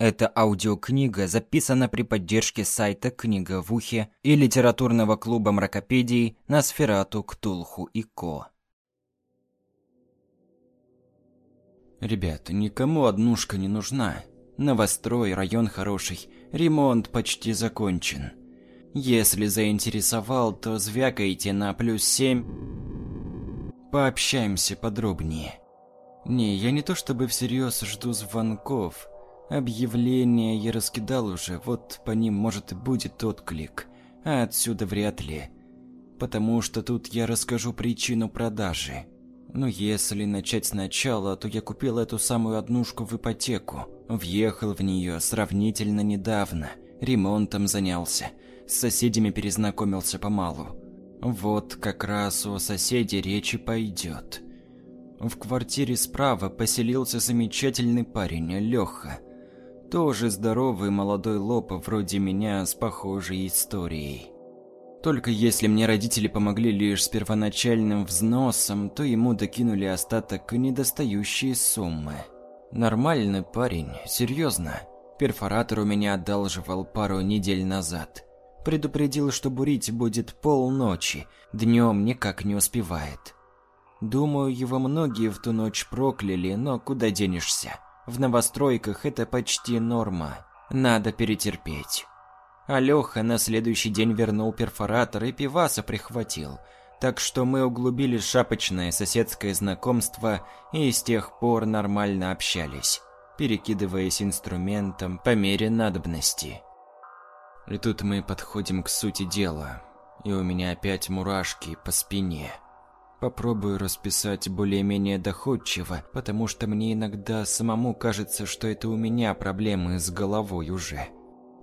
Эта аудиокнига записана при поддержке сайта «Книга в ухе» и литературного клуба мракопедий на Сферату, Ктулху и Ко. Ребята, никому однушка не нужна. Новострой, район хороший, ремонт почти закончен. Если заинтересовал, то звякайте на плюс семь. Пообщаемся подробнее. Не, я не то чтобы всерьез жду звонков, Объявления я раскидал уже, вот по ним может и будет отклик, а отсюда вряд ли. Потому что тут я расскажу причину продажи. Но если начать сначала, то я купил эту самую однушку в ипотеку. Въехал в нее сравнительно недавно, ремонтом занялся, с соседями перезнакомился помалу. Вот как раз о соседе речи пойдет. В квартире справа поселился замечательный парень, Леха. Тоже здоровый молодой лоб вроде меня с похожей историей. Только если мне родители помогли лишь с первоначальным взносом, то ему докинули остаток недостающие суммы. Нормальный парень, серьезно. Перфоратор у меня одалживал пару недель назад. Предупредил, что бурить будет полночи, днем никак не успевает. Думаю, его многие в ту ночь прокляли, но куда денешься. В новостройках это почти норма. Надо перетерпеть. Алёха на следующий день вернул перфоратор и пиваса прихватил. Так что мы углубили шапочное соседское знакомство и с тех пор нормально общались, перекидываясь инструментом по мере надобности. И тут мы подходим к сути дела, и у меня опять мурашки по спине. Попробую расписать более-менее доходчиво, потому что мне иногда самому кажется, что это у меня проблемы с головой уже.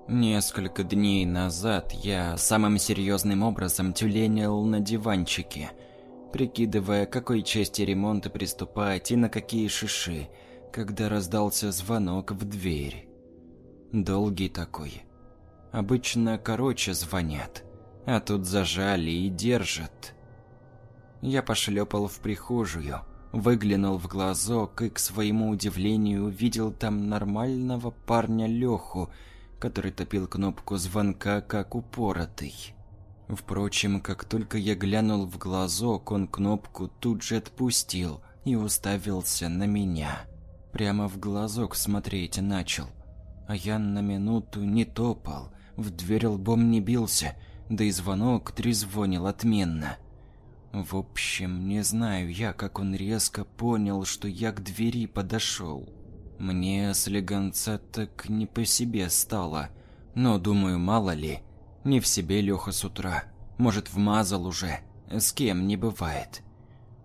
Несколько дней назад я самым серьезным образом тюленил на диванчике, прикидывая, к какой части ремонта приступать и на какие шиши, когда раздался звонок в дверь. Долгий такой. Обычно короче звонят, а тут зажали и держат. Я пошлепал в прихожую, выглянул в глазок и, к своему удивлению, увидел там нормального парня Леху, который топил кнопку звонка как упоротый. Впрочем, как только я глянул в глазок, он кнопку тут же отпустил и уставился на меня. Прямо в глазок смотреть начал. А я на минуту не топал, в дверь лбом не бился, да и звонок трезвонил отменно. В общем, не знаю я, как он резко понял, что я к двери подошел. Мне слегонца так не по себе стало. Но, думаю, мало ли. Не в себе Леха с утра. Может, вмазал уже. С кем не бывает.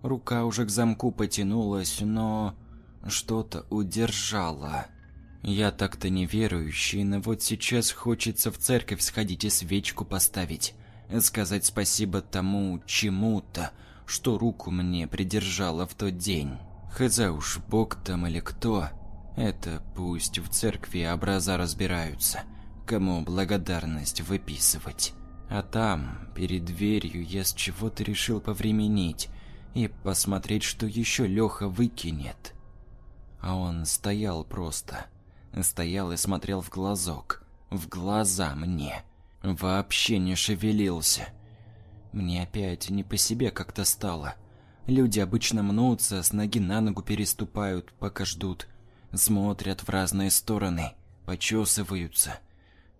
Рука уже к замку потянулась, но... Что-то удержало. Я так-то неверующий, но вот сейчас хочется в церковь сходить и свечку поставить сказать спасибо тому чему-то, что руку мне придержало в тот день. Хз уж Бог там или кто, это пусть в церкви образа разбираются, кому благодарность выписывать. А там, перед дверью, я с чего-то решил повременить и посмотреть, что еще Леха выкинет. А он стоял просто. Стоял и смотрел в глазок. В глаза мне. Вообще не шевелился. Мне опять не по себе как-то стало. Люди обычно мнутся, с ноги на ногу переступают, пока ждут. Смотрят в разные стороны, почесываются.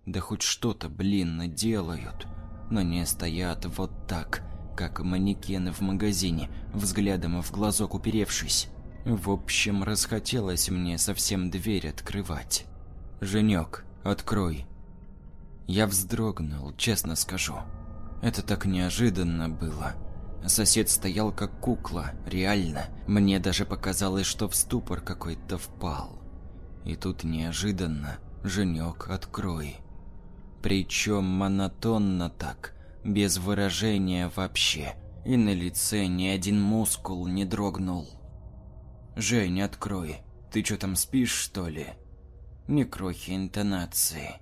Да хоть что-то, блин, делают. Но не стоят вот так, как манекены в магазине, взглядом в глазок уперевшись. В общем, расхотелось мне совсем дверь открывать. «Женек, открой», я вздрогнул, честно скажу. Это так неожиданно было. Сосед стоял как кукла, реально. Мне даже показалось, что в ступор какой-то впал. И тут неожиданно «Женек, открой». Причем монотонно так, без выражения вообще. И на лице ни один мускул не дрогнул. «Жень, открой. Ты что там спишь, что ли?» Ни крохи интонации.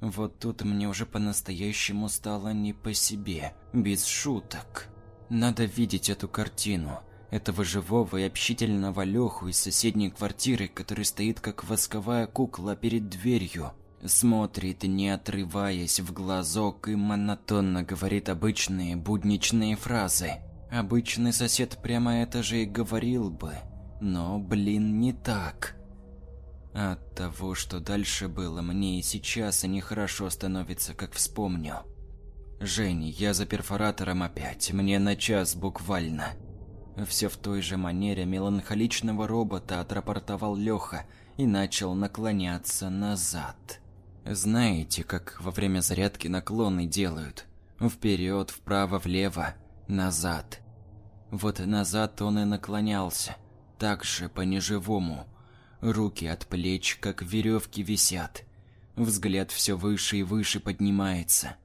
Вот тут мне уже по-настоящему стало не по себе, без шуток. Надо видеть эту картину. Этого живого и общительного Леху из соседней квартиры, который стоит как восковая кукла перед дверью. Смотрит, не отрываясь в глазок и монотонно говорит обычные будничные фразы. Обычный сосед прямо это же и говорил бы. Но, блин, не так. От того, что дальше было, мне и сейчас и нехорошо становится, как вспомню. «Жень, я за перфоратором опять, мне на час буквально». Все в той же манере меланхоличного робота отрапортовал Леха и начал наклоняться назад. Знаете, как во время зарядки наклоны делают? Вперед, вправо, влево, назад. Вот назад он и наклонялся, так же по-неживому. Руки от плеч, как веревки, висят. Взгляд все выше и выше поднимается.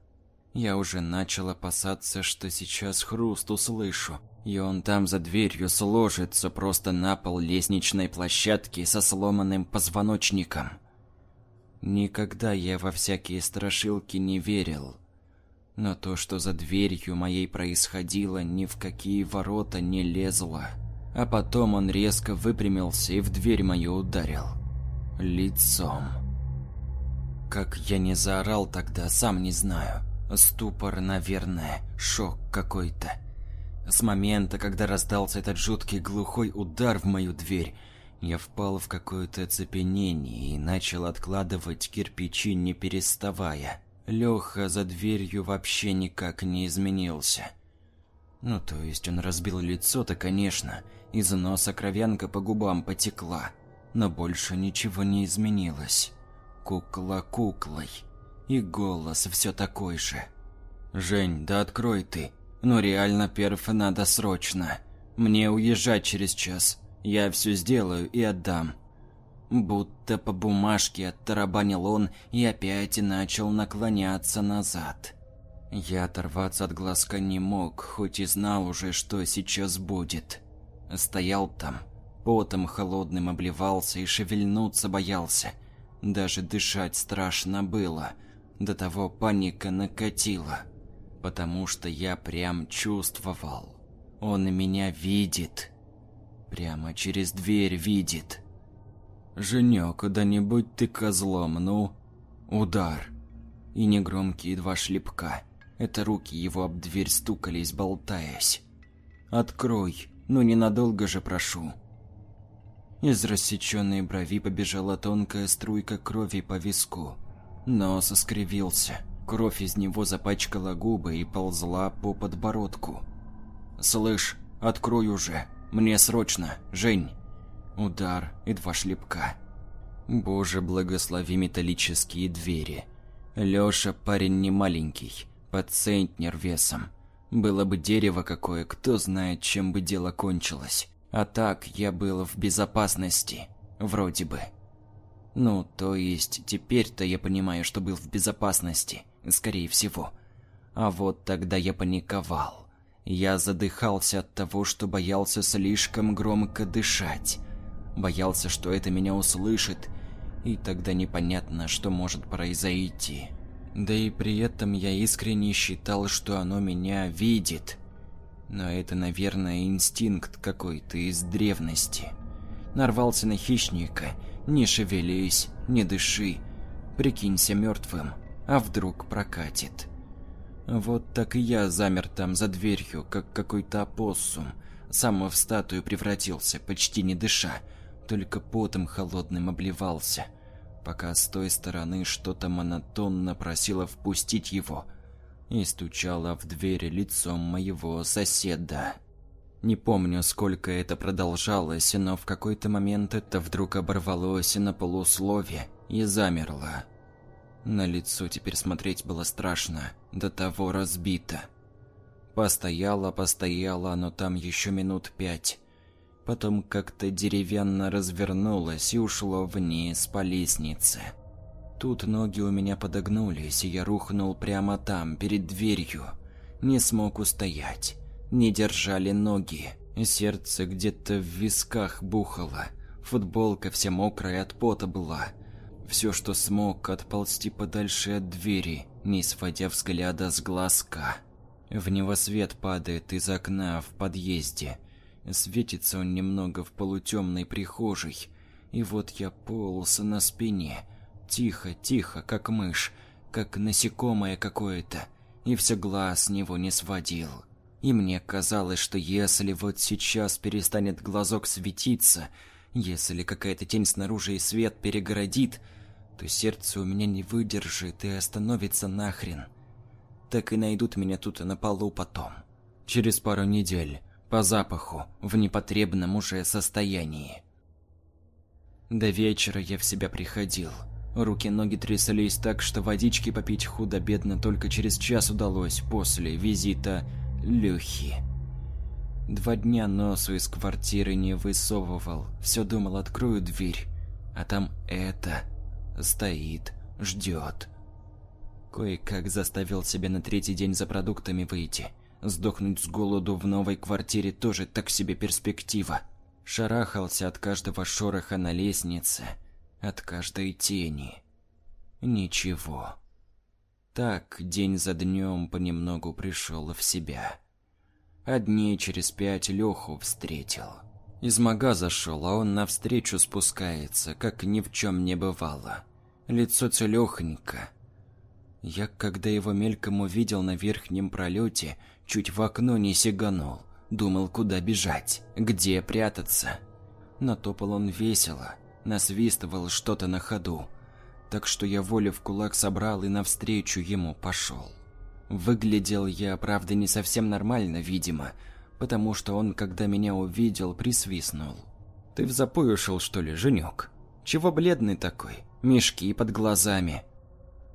Я уже начал опасаться, что сейчас хруст услышу, и он там за дверью сложится просто на пол лестничной площадки со сломанным позвоночником. Никогда я во всякие страшилки не верил. Но то, что за дверью моей происходило, ни в какие ворота не лезло. А потом он резко выпрямился и в дверь мою ударил. Лицом. Как я не заорал тогда, сам не знаю. Ступор, наверное, шок какой-то. С момента, когда раздался этот жуткий глухой удар в мою дверь, я впал в какое-то оцепенение и начал откладывать кирпичи, не переставая. Леха за дверью вообще никак не изменился. Ну, то есть он разбил лицо-то, конечно, из носа кровянка по губам потекла, но больше ничего не изменилось. Кукла куклой. И голос все такой же. «Жень, да открой ты. Ну реально, перф надо срочно. Мне уезжать через час. Я все сделаю и отдам». Будто по бумажке оттарабанил он и опять начал наклоняться назад. Я оторваться от глазка не мог, хоть и знал уже, что сейчас будет. Стоял там, потом холодным обливался и шевельнуться боялся. Даже дышать страшно было – до того паника накатила, потому что я прям чувствовал. Он меня видит. Прямо через дверь видит. «Женек, да не будь ты козлом, ну!» Удар. И негромкие два шлепка. Это руки его об дверь стукались, болтаясь. «Открой, ну ненадолго же прошу». Из рассеченной брови побежала тонкая струйка крови по виску. Нос искривился. Кровь из него запачкала губы и ползла по подбородку. «Слышь, открой уже. Мне срочно. Жень!» Удар и два шлепка. Боже, благослови металлические двери. Лёша парень не маленький, под центнер весом. Было бы дерево какое, кто знает, чем бы дело кончилось. А так я был в безопасности. Вроде бы. Ну, то есть, теперь-то я понимаю, что был в безопасности, скорее всего. А вот тогда я паниковал. Я задыхался от того, что боялся слишком громко дышать. Боялся, что это меня услышит, и тогда непонятно, что может произойти. Да и при этом я искренне считал, что оно меня видит. Но это, наверное, инстинкт какой-то из древности. Нарвался на хищника – не шевелись, не дыши. Прикинься мертвым, а вдруг прокатит. Вот так и я замер там за дверью, как какой-то опоссум. Сам в статую превратился, почти не дыша, только потом холодным обливался, пока с той стороны что-то монотонно просило впустить его и стучало в дверь лицом моего соседа. Не помню, сколько это продолжалось, но в какой-то момент это вдруг оборвалось на полуслове и замерло. На лицо теперь смотреть было страшно, до того разбито. Постояла, постояла, но там еще минут пять. Потом как-то деревянно развернулась и ушло вниз по лестнице. Тут ноги у меня подогнулись, и я рухнул прямо там, перед дверью. Не смог устоять не держали ноги. Сердце где-то в висках бухало. Футболка вся мокрая от пота была. Все, что смог, отползти подальше от двери, не сводя взгляда с глазка. В него свет падает из окна в подъезде. Светится он немного в полутемной прихожей. И вот я полз на спине. Тихо, тихо, как мышь, как насекомое какое-то. И все глаз с него не сводил. И мне казалось, что если вот сейчас перестанет глазок светиться, если какая-то тень снаружи и свет перегородит, то сердце у меня не выдержит и остановится нахрен. Так и найдут меня тут на полу потом. Через пару недель, по запаху, в непотребном уже состоянии. До вечера я в себя приходил. Руки-ноги трясались так, что водички попить худо-бедно только через час удалось после визита Люхи. Два дня носу из квартиры не высовывал. Все думал, открою дверь. А там это стоит, ждет. Кое-как заставил себя на третий день за продуктами выйти. Сдохнуть с голоду в новой квартире тоже так себе перспектива. Шарахался от каждого шороха на лестнице, от каждой тени. Ничего. Так день за днем понемногу пришел в себя. А дней через пять Леху встретил. Из мага зашел, а он навстречу спускается, как ни в чем не бывало. Лицо целехонько. Я, когда его мельком увидел на верхнем пролете, чуть в окно не сиганул. Думал, куда бежать, где прятаться. Но топал он весело, насвистывал что-то на ходу. Так что я волю в кулак собрал и навстречу ему пошел. Выглядел я, правда, не совсем нормально, видимо, потому что он, когда меня увидел, присвистнул. «Ты в запой ушел, что ли, женек? Чего бледный такой? Мешки под глазами?»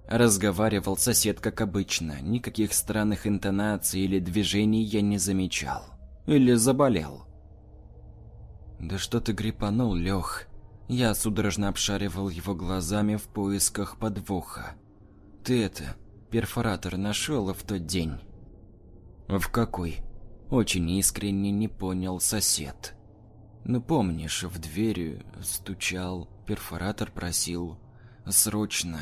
Разговаривал сосед, как обычно, никаких странных интонаций или движений я не замечал. Или заболел. «Да что ты грипанул, Лех?» Я судорожно обшаривал его глазами в поисках подвоха. «Ты это, перфоратор нашел в тот день?» «В какой?» Очень искренне не понял сосед. «Ну помнишь, в дверь стучал, перфоратор просил. Срочно».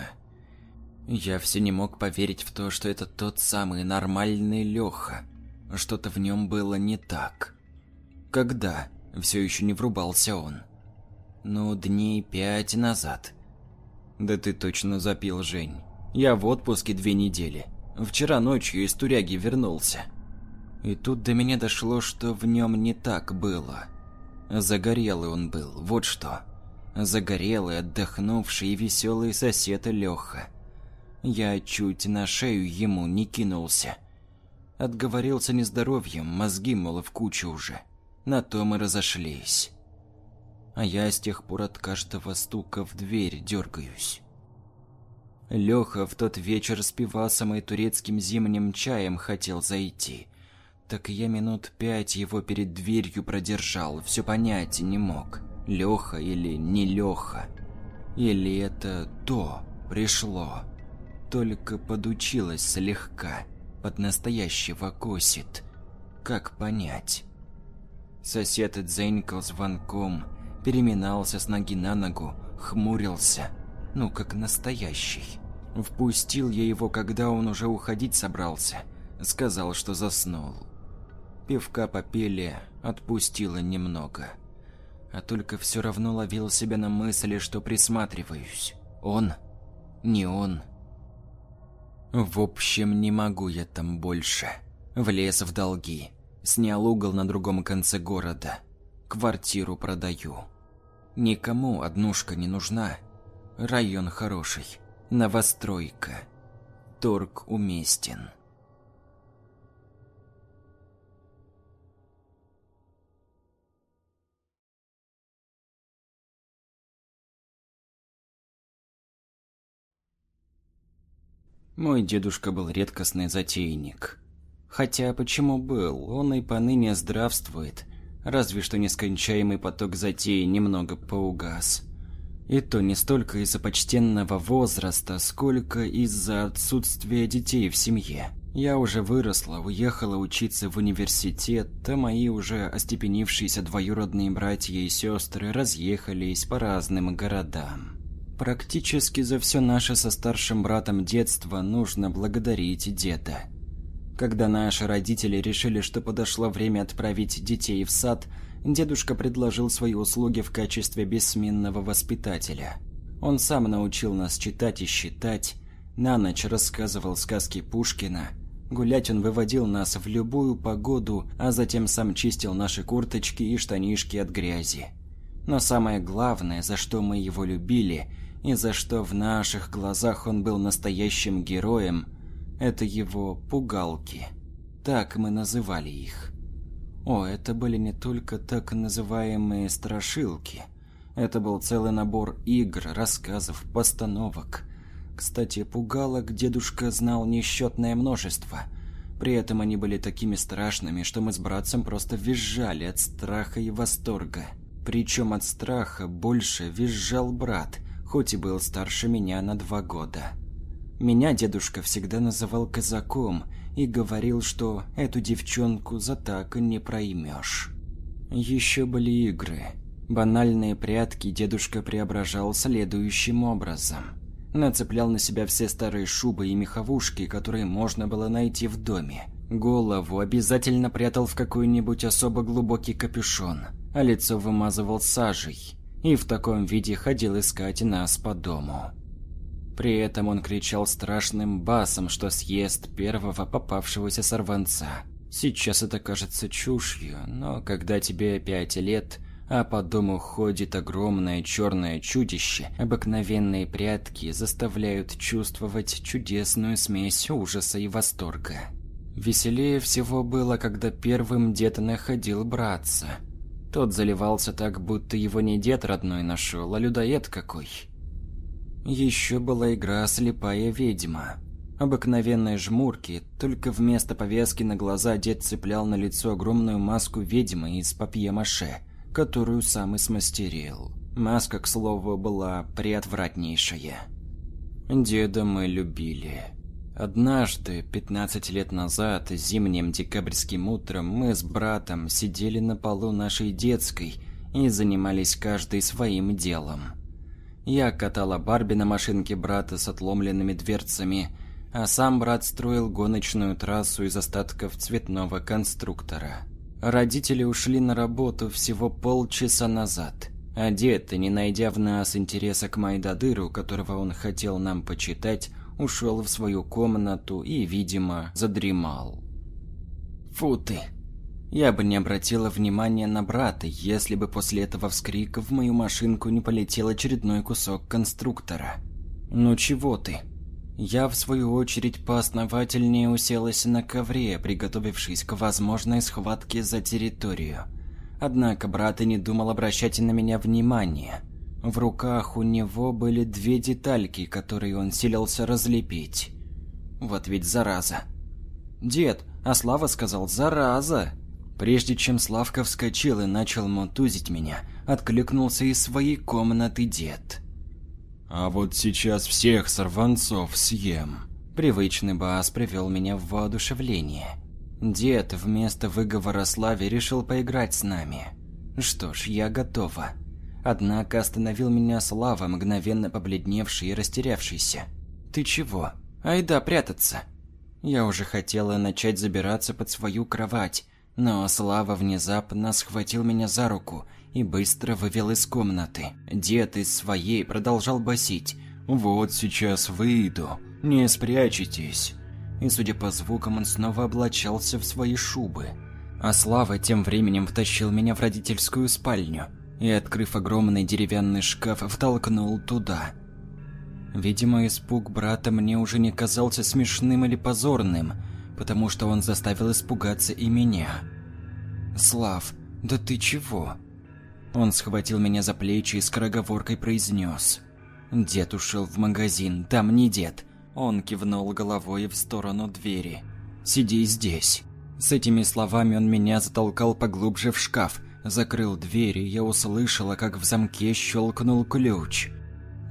Я все не мог поверить в то, что это тот самый нормальный Леха. Что-то в нем было не так. Когда? Все еще не врубался он. Ну, дней пять назад. Да ты точно запил, Жень. Я в отпуске две недели. Вчера ночью из Туряги вернулся. И тут до меня дошло, что в нем не так было. Загорелый он был, вот что. Загорелый, отдохнувший и веселый сосед Леха. Я чуть на шею ему не кинулся. Отговорился нездоровьем, мозги, мол, в кучу уже. На то мы разошлись. А я с тех пор от каждого стука в дверь дергаюсь. Леха в тот вечер с пивасом и турецким зимним чаем хотел зайти. Так я минут пять его перед дверью продержал, все понять не мог. Леха или не Леха. Или это то пришло. Только подучилась слегка, под настоящего косит. Как понять? Сосед дзенькал звонком, переминался с ноги на ногу, хмурился. Ну, как настоящий. Впустил я его, когда он уже уходить собрался. Сказал, что заснул. Пивка попели, отпустила немного. А только все равно ловил себя на мысли, что присматриваюсь. Он? Не он. В общем, не могу я там больше. Влез в долги. Снял угол на другом конце города. Квартиру продаю. Никому однушка не нужна. Район хороший. Новостройка. Торг уместен. Мой дедушка был редкостный затейник. Хотя почему был, он и поныне здравствует, разве что нескончаемый поток затеи немного поугас. И то не столько из-за почтенного возраста, сколько из-за отсутствия детей в семье. Я уже выросла, уехала учиться в университет, а мои уже остепенившиеся двоюродные братья и сестры разъехались по разным городам. Практически за все наше со старшим братом детство нужно благодарить деда. Когда наши родители решили, что подошло время отправить детей в сад, дедушка предложил свои услуги в качестве бессменного воспитателя. Он сам научил нас читать и считать, на ночь рассказывал сказки Пушкина. Гулять он выводил нас в любую погоду, а затем сам чистил наши курточки и штанишки от грязи. Но самое главное, за что мы его любили, и за что в наших глазах он был настоящим героем, это его пугалки. Так мы называли их. О, это были не только так называемые страшилки. Это был целый набор игр, рассказов, постановок. Кстати, пугалок дедушка знал несчетное множество. При этом они были такими страшными, что мы с братцем просто визжали от страха и восторга. Причем от страха больше визжал брат, хоть и был старше меня на два года. Меня дедушка всегда называл казаком и говорил, что эту девчонку за так не проймешь. Еще были игры. Банальные прятки дедушка преображал следующим образом. Нацеплял на себя все старые шубы и меховушки, которые можно было найти в доме. Голову обязательно прятал в какой-нибудь особо глубокий капюшон, а лицо вымазывал сажей. И в таком виде ходил искать нас по дому. При этом он кричал страшным басом, что съест первого попавшегося сорванца. Сейчас это кажется чушью, но когда тебе пять лет, а по дому ходит огромное черное чудище, обыкновенные прятки заставляют чувствовать чудесную смесь ужаса и восторга. Веселее всего было, когда первым дед находил братца. Тот заливался так, будто его не дед родной нашел, а людоед какой. Еще была игра «Слепая ведьма». Обыкновенные жмурки, только вместо повязки на глаза дед цеплял на лицо огромную маску ведьмы из папье-маше, которую сам и смастерил. Маска, к слову, была приотвратнейшая. Деда мы любили. Однажды, 15 лет назад, зимним декабрьским утром, мы с братом сидели на полу нашей детской и занимались каждый своим делом. Я катала Барби на машинке брата с отломленными дверцами, а сам брат строил гоночную трассу из остатков цветного конструктора. Родители ушли на работу всего полчаса назад, а дед, не найдя в нас интереса к Майдадыру, которого он хотел нам почитать, ушел в свою комнату и, видимо, задремал. «Фу ты!» Я бы не обратила внимания на брата, если бы после этого вскрика в мою машинку не полетел очередной кусок конструктора. «Ну чего ты?» Я, в свою очередь, поосновательнее уселась на ковре, приготовившись к возможной схватке за территорию. Однако брат и не думал обращать на меня внимание. В руках у него были две детальки, которые он силился разлепить. Вот ведь зараза. «Дед, а Слава сказал, зараза!» Прежде чем Славка вскочил и начал мотузить меня, откликнулся из своей комнаты дед. «А вот сейчас всех сорванцов съем». Привычный бас привел меня в воодушевление. Дед вместо выговора Славе решил поиграть с нами. Что ж, я готова. Однако остановил меня Слава, мгновенно побледневший и растерявшийся. «Ты чего? Айда прятаться!» Я уже хотела начать забираться под свою кровать, но Слава внезапно схватил меня за руку и быстро вывел из комнаты. Дед из своей продолжал басить. «Вот сейчас выйду, не спрячетесь». И судя по звукам, он снова облачался в свои шубы. А Слава тем временем втащил меня в родительскую спальню и, открыв огромный деревянный шкаф, втолкнул туда. Видимо, испуг брата мне уже не казался смешным или позорным – потому что он заставил испугаться и меня. «Слав, да ты чего?» Он схватил меня за плечи и скороговоркой произнес. «Дед ушел в магазин, там не дед». Он кивнул головой в сторону двери. «Сиди здесь». С этими словами он меня затолкал поглубже в шкаф, закрыл дверь, и я услышала, как в замке щелкнул ключ.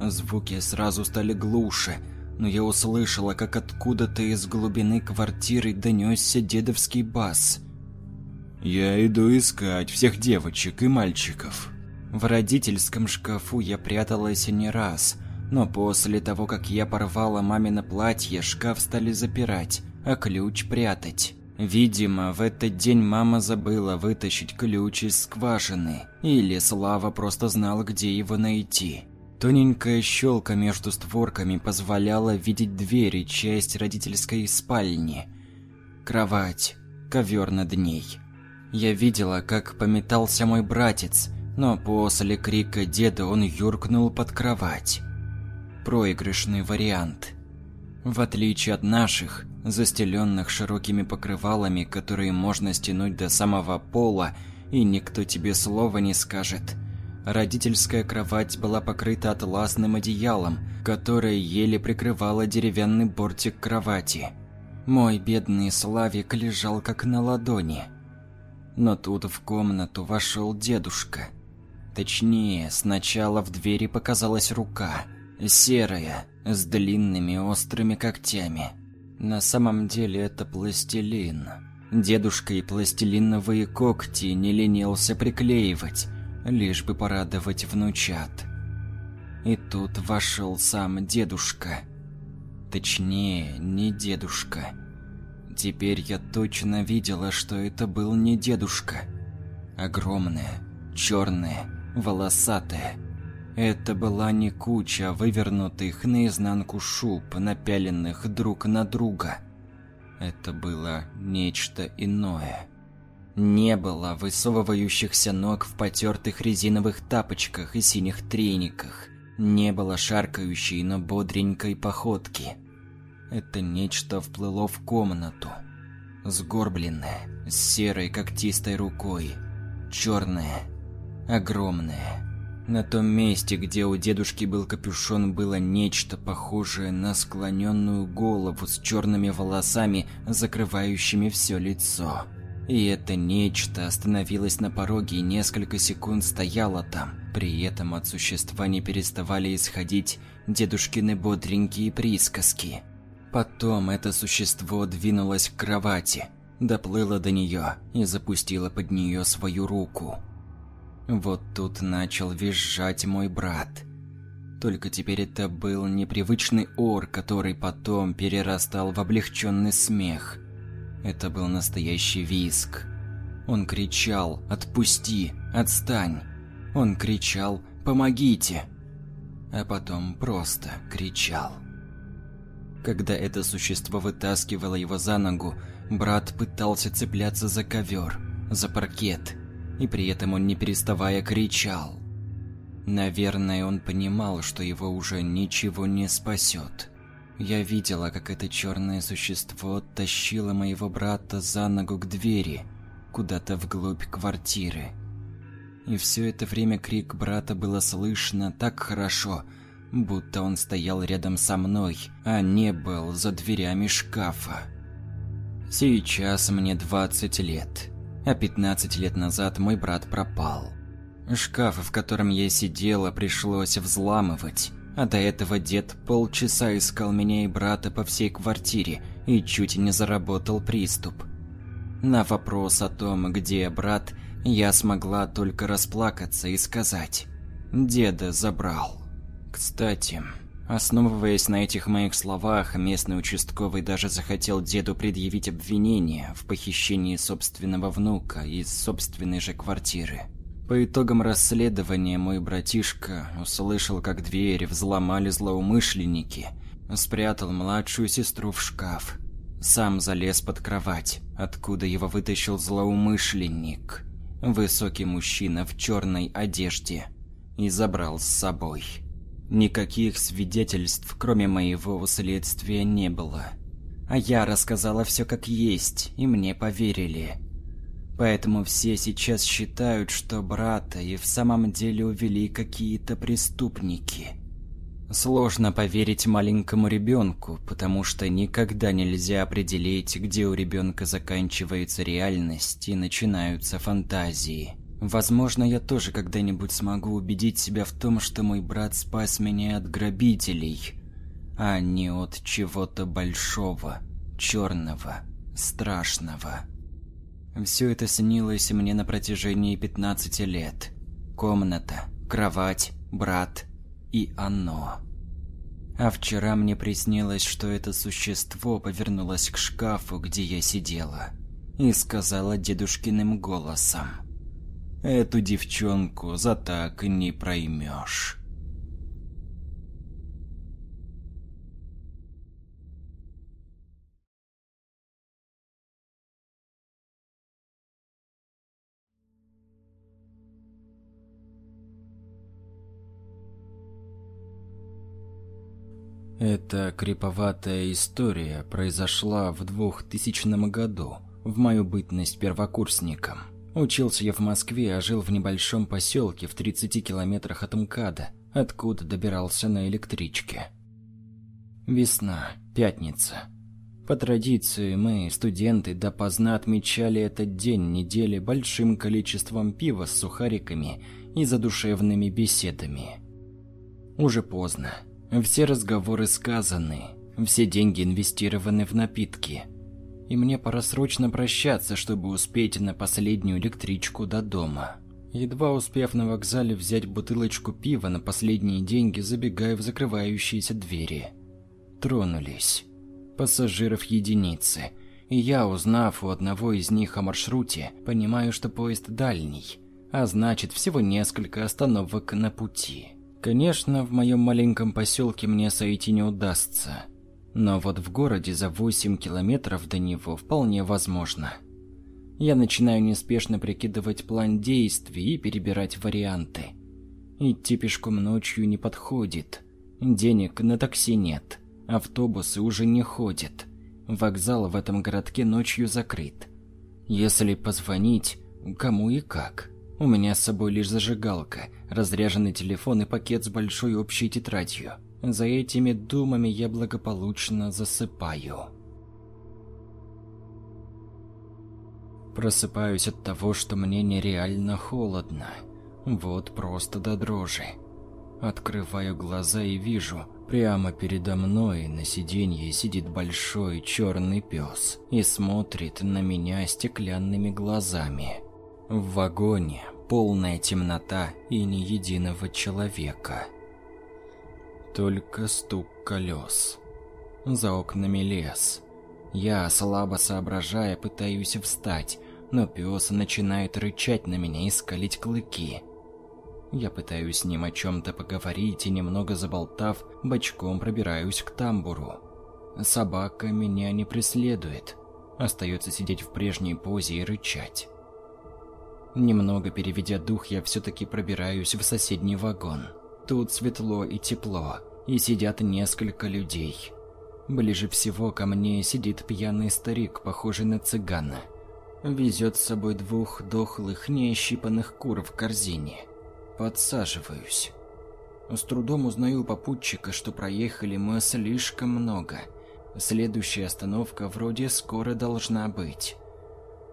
Звуки сразу стали глуше, но я услышала, как откуда-то из глубины квартиры донесся дедовский бас. «Я иду искать всех девочек и мальчиков». В родительском шкафу я пряталась не раз, но после того, как я порвала мамино платье, шкаф стали запирать, а ключ прятать. Видимо, в этот день мама забыла вытащить ключ из скважины, или Слава просто знал, где его найти. Тоненькая щелка между створками позволяла видеть двери, часть родительской спальни. Кровать, ковер над ней. Я видела, как пометался мой братец, но после крика деда он юркнул под кровать. Проигрышный вариант. В отличие от наших, застеленных широкими покрывалами, которые можно стянуть до самого пола, и никто тебе слова не скажет. Родительская кровать была покрыта атласным одеялом, которое еле прикрывало деревянный бортик кровати. Мой бедный Славик лежал как на ладони. Но тут в комнату вошел дедушка. Точнее, сначала в двери показалась рука, серая, с длинными острыми когтями. На самом деле это пластилин. Дедушка и пластилиновые когти не ленился приклеивать, лишь бы порадовать внучат. И тут вошел сам дедушка. Точнее, не дедушка. Теперь я точно видела, что это был не дедушка. Огромная, черная, волосатая это была не куча вывернутых наизнанку шуб, напяленных друг на друга. Это было нечто иное. Не было высовывающихся ног в потертых резиновых тапочках и синих трениках. Не было шаркающей, но бодренькой походки. Это нечто вплыло в комнату. Сгорбленное, с серой когтистой рукой. Черное, огромное. На том месте, где у дедушки был капюшон, было нечто похожее на склоненную голову с черными волосами, закрывающими все лицо. И это нечто остановилось на пороге и несколько секунд стояло там. При этом от существа не переставали исходить дедушкины бодренькие присказки. Потом это существо двинулось к кровати, доплыло до нее и запустило под нее свою руку. Вот тут начал визжать мой брат. Только теперь это был непривычный ор, который потом перерастал в облегченный смех. Это был настоящий визг. Он кричал «Отпусти! Отстань!» Он кричал «Помогите!» А потом просто кричал. Когда это существо вытаскивало его за ногу, брат пытался цепляться за ковер, за паркет – и при этом он не переставая кричал. Наверное, он понимал, что его уже ничего не спасет. Я видела, как это черное существо тащило моего брата за ногу к двери, куда-то вглубь квартиры. И все это время крик брата было слышно так хорошо, будто он стоял рядом со мной, а не был за дверями шкафа. Сейчас мне 20 лет а 15 лет назад мой брат пропал. Шкаф, в котором я сидела, пришлось взламывать, а до этого дед полчаса искал меня и брата по всей квартире и чуть не заработал приступ. На вопрос о том, где брат, я смогла только расплакаться и сказать «Деда забрал». Кстати, Основываясь на этих моих словах, местный участковый даже захотел деду предъявить обвинение в похищении собственного внука из собственной же квартиры. По итогам расследования мой братишка услышал, как дверь взломали злоумышленники, спрятал младшую сестру в шкаф, сам залез под кровать, откуда его вытащил злоумышленник, высокий мужчина в черной одежде, и забрал с собой. Никаких свидетельств, кроме моего следствия, не было. А я рассказала все как есть, и мне поверили. Поэтому все сейчас считают, что брата и в самом деле увели какие-то преступники. Сложно поверить маленькому ребенку, потому что никогда нельзя определить, где у ребенка заканчивается реальность и начинаются фантазии. Возможно, я тоже когда-нибудь смогу убедить себя в том, что мой брат спас меня от грабителей, а не от чего-то большого, черного, страшного. Все это снилось мне на протяжении 15 лет. Комната, кровать, брат и оно. А вчера мне приснилось, что это существо повернулось к шкафу, где я сидела, и сказала дедушкиным голосом. «Эту девчонку за так не проймешь». Эта криповатая история произошла в 2000 году, в мою бытность первокурсником. Учился я в Москве, а жил в небольшом поселке в 30 километрах от МКАДа, откуда добирался на электричке. Весна, пятница. По традиции мы, студенты, допоздна отмечали этот день недели большим количеством пива с сухариками и задушевными беседами. Уже поздно. Все разговоры сказаны, все деньги инвестированы в напитки. И мне пора срочно прощаться, чтобы успеть на последнюю электричку до дома. Едва успев на вокзале взять бутылочку пива на последние деньги, забегаю в закрывающиеся двери. Тронулись. Пассажиров единицы. И я, узнав у одного из них о маршруте, понимаю, что поезд дальний, а значит всего несколько остановок на пути. Конечно, в моем маленьком поселке мне сойти не удастся. Но вот в городе за 8 километров до него вполне возможно. Я начинаю неспешно прикидывать план действий и перебирать варианты. Идти пешком ночью не подходит. Денег на такси нет. Автобусы уже не ходят. Вокзал в этом городке ночью закрыт. Если позвонить, кому и как? У меня с собой лишь зажигалка, разряженный телефон и пакет с большой общей тетрадью. За этими думами я благополучно засыпаю. Просыпаюсь от того, что мне нереально холодно. Вот просто до дрожи. Открываю глаза и вижу, прямо передо мной на сиденье сидит большой черный пес и смотрит на меня стеклянными глазами. В вагоне полная темнота и ни единого человека. Только стук колес. За окнами лес. Я, слабо соображая, пытаюсь встать, но пес начинает рычать на меня и скалить клыки. Я пытаюсь с ним о чем-то поговорить и, немного заболтав, бочком пробираюсь к тамбуру. Собака меня не преследует. Остается сидеть в прежней позе и рычать. Немного переведя дух, я все-таки пробираюсь в соседний вагон. Тут светло и тепло, и сидят несколько людей. Ближе всего ко мне сидит пьяный старик, похожий на цыгана. Везет с собой двух дохлых, неощипанных кур в корзине. Подсаживаюсь. С трудом узнаю попутчика, что проехали мы слишком много. Следующая остановка вроде скоро должна быть.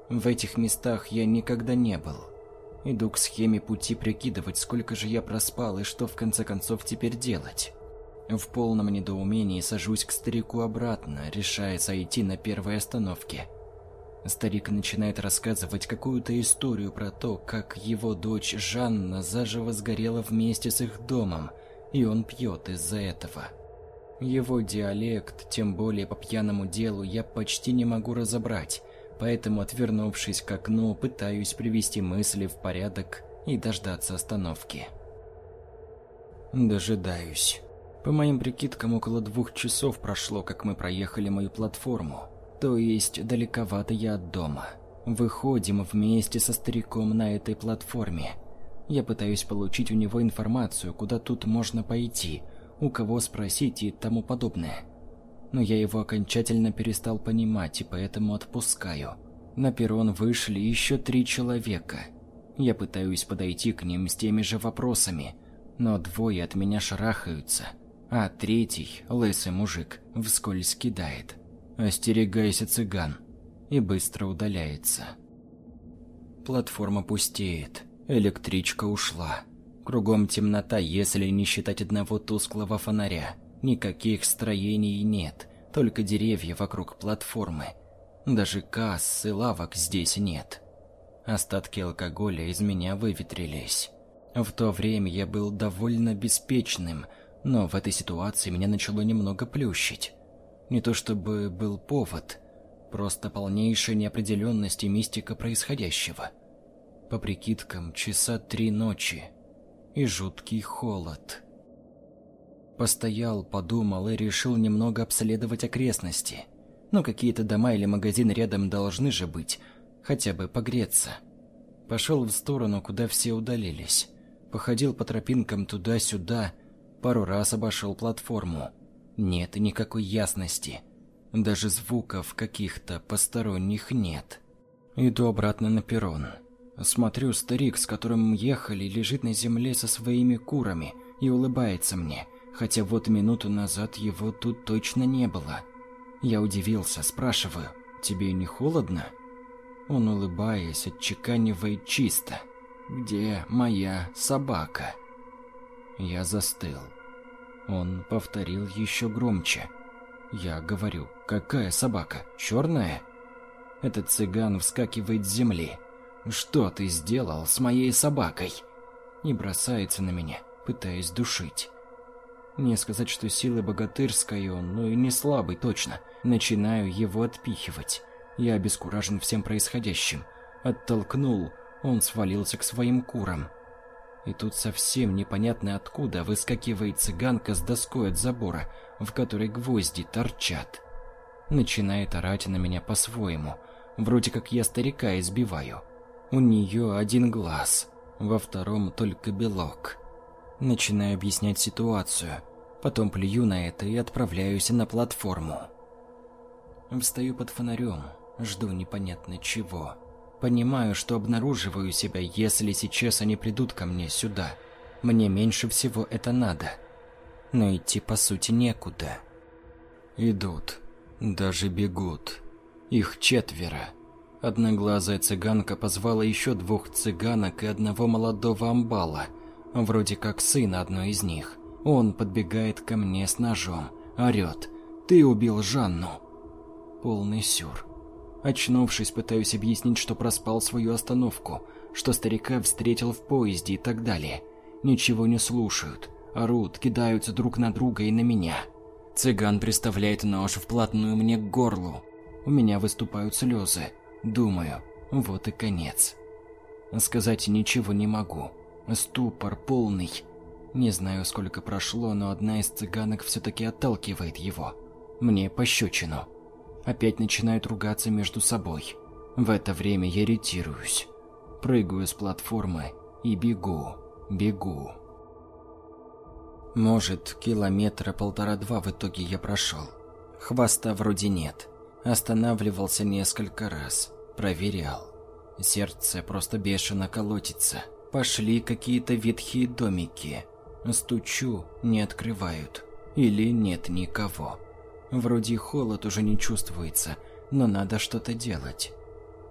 В этих местах я никогда не был. Иду к схеме пути прикидывать, сколько же я проспал и что в конце концов теперь делать. В полном недоумении сажусь к старику обратно, решая сойти на первой остановке. Старик начинает рассказывать какую-то историю про то, как его дочь Жанна заживо сгорела вместе с их домом, и он пьет из-за этого. Его диалект, тем более по пьяному делу, я почти не могу разобрать, поэтому, отвернувшись к окну, пытаюсь привести мысли в порядок и дождаться остановки. Дожидаюсь. По моим прикидкам, около двух часов прошло, как мы проехали мою платформу. То есть, далековато я от дома. Выходим вместе со стариком на этой платформе. Я пытаюсь получить у него информацию, куда тут можно пойти, у кого спросить и тому подобное но я его окончательно перестал понимать и поэтому отпускаю. На перрон вышли еще три человека. Я пытаюсь подойти к ним с теми же вопросами, но двое от меня шарахаются, а третий, лысый мужик, вскользь кидает. «Остерегайся, цыган!» и быстро удаляется. Платформа пустеет, электричка ушла. Кругом темнота, если не считать одного тусклого фонаря. Никаких строений нет, только деревья вокруг платформы. Даже касс и лавок здесь нет. Остатки алкоголя из меня выветрились. В то время я был довольно беспечным, Но в этой ситуации меня начало немного плющить. Не то чтобы был повод, просто полнейшая неопределенность и мистика происходящего. По прикидкам, часа три ночи и жуткий холод. Постоял, подумал и решил немного обследовать окрестности. Ну, какие-то дома или магазины рядом должны же быть, хотя бы погреться. Пошел в сторону, куда все удалились. Походил по тропинкам туда-сюда, пару раз обошел платформу. Нет никакой ясности. Даже звуков каких-то посторонних нет. Иду обратно на перрон. Смотрю, старик, с которым ехали, лежит на земле со своими курами и улыбается мне, хотя вот минуту назад его тут точно не было. Я удивился, спрашиваю, «Тебе не холодно?» Он, улыбаясь, отчеканивает чисто. «Где моя собака?» Я застыл. Он повторил еще громче. Я говорю, какая собака? Черная? Этот цыган вскакивает с земли. Что ты сделал с моей собакой? И бросается на меня, пытаясь душить. Не сказать, что силы богатырской он, но и не слабый точно. Начинаю его отпихивать. Я обескуражен всем происходящим. Оттолкнул, он свалился к своим курам. И тут совсем непонятно откуда выскакивает цыганка с доской от забора, в которой гвозди торчат. Начинает орать на меня по-своему, вроде как я старика избиваю. У нее один глаз, во втором только белок. Начинаю объяснять ситуацию, потом плюю на это и отправляюсь на платформу. Встаю под фонарем, жду непонятно чего. Понимаю, что обнаруживаю себя, если сейчас они придут ко мне сюда. Мне меньше всего это надо. Но идти по сути некуда. Идут. Даже бегут. Их четверо. Одноглазая цыганка позвала еще двух цыганок и одного молодого амбала, вроде как сына одной из них. Он подбегает ко мне с ножом, орет. «Ты убил Жанну!» Полный сюр. Очнувшись, пытаюсь объяснить, что проспал свою остановку, что старика встретил в поезде и так далее. Ничего не слушают, орут, кидаются друг на друга и на меня. Цыган приставляет нож вплотную мне к горлу. У меня выступают слезы. Думаю, вот и конец. Сказать ничего не могу. Ступор полный. Не знаю, сколько прошло, но одна из цыганок все-таки отталкивает его. Мне пощечину опять начинают ругаться между собой. В это время я ретируюсь. Прыгаю с платформы и бегу, бегу. Может, километра полтора-два в итоге я прошел. Хвоста вроде нет. Останавливался несколько раз. Проверял. Сердце просто бешено колотится. Пошли какие-то ветхие домики. Стучу, не открывают. Или нет никого. Вроде холод уже не чувствуется, но надо что-то делать.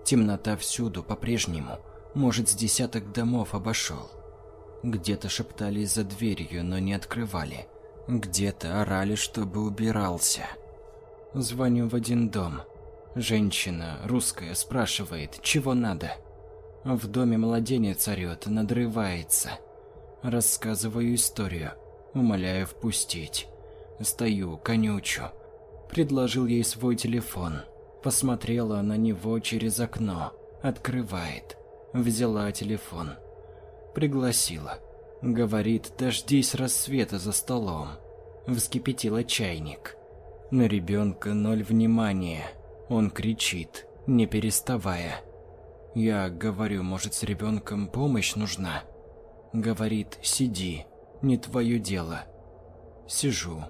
Темнота всюду по-прежнему, может, с десяток домов обошел. Где-то шептались за дверью, но не открывали. Где-то орали, чтобы убирался. Звоню в один дом. Женщина, русская, спрашивает, чего надо. В доме младенец орёт, надрывается. Рассказываю историю, умоляю впустить. Стою, конючу. Предложил ей свой телефон. Посмотрела на него через окно. Открывает. Взяла телефон. Пригласила. Говорит, дождись рассвета за столом. Вскипятила чайник. На ребенка ноль внимания. Он кричит, не переставая. Я говорю, может, с ребенком помощь нужна? Говорит, сиди, не твое дело. Сижу,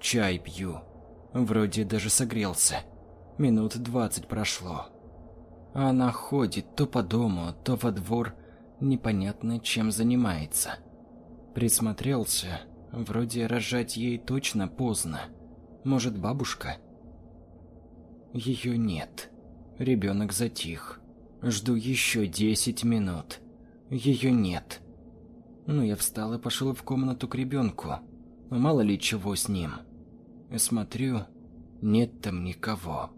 чай пью. Вроде даже согрелся. Минут двадцать прошло. Она ходит то по дому, то во двор, непонятно чем занимается. Присмотрелся, вроде рожать ей точно поздно. Может, бабушка? Ее нет. Ребенок затих. Жду еще десять минут. Ее нет. Ну, я встал и пошел в комнату к ребенку. Мало ли чего с ним. Смотрю, нет там никого.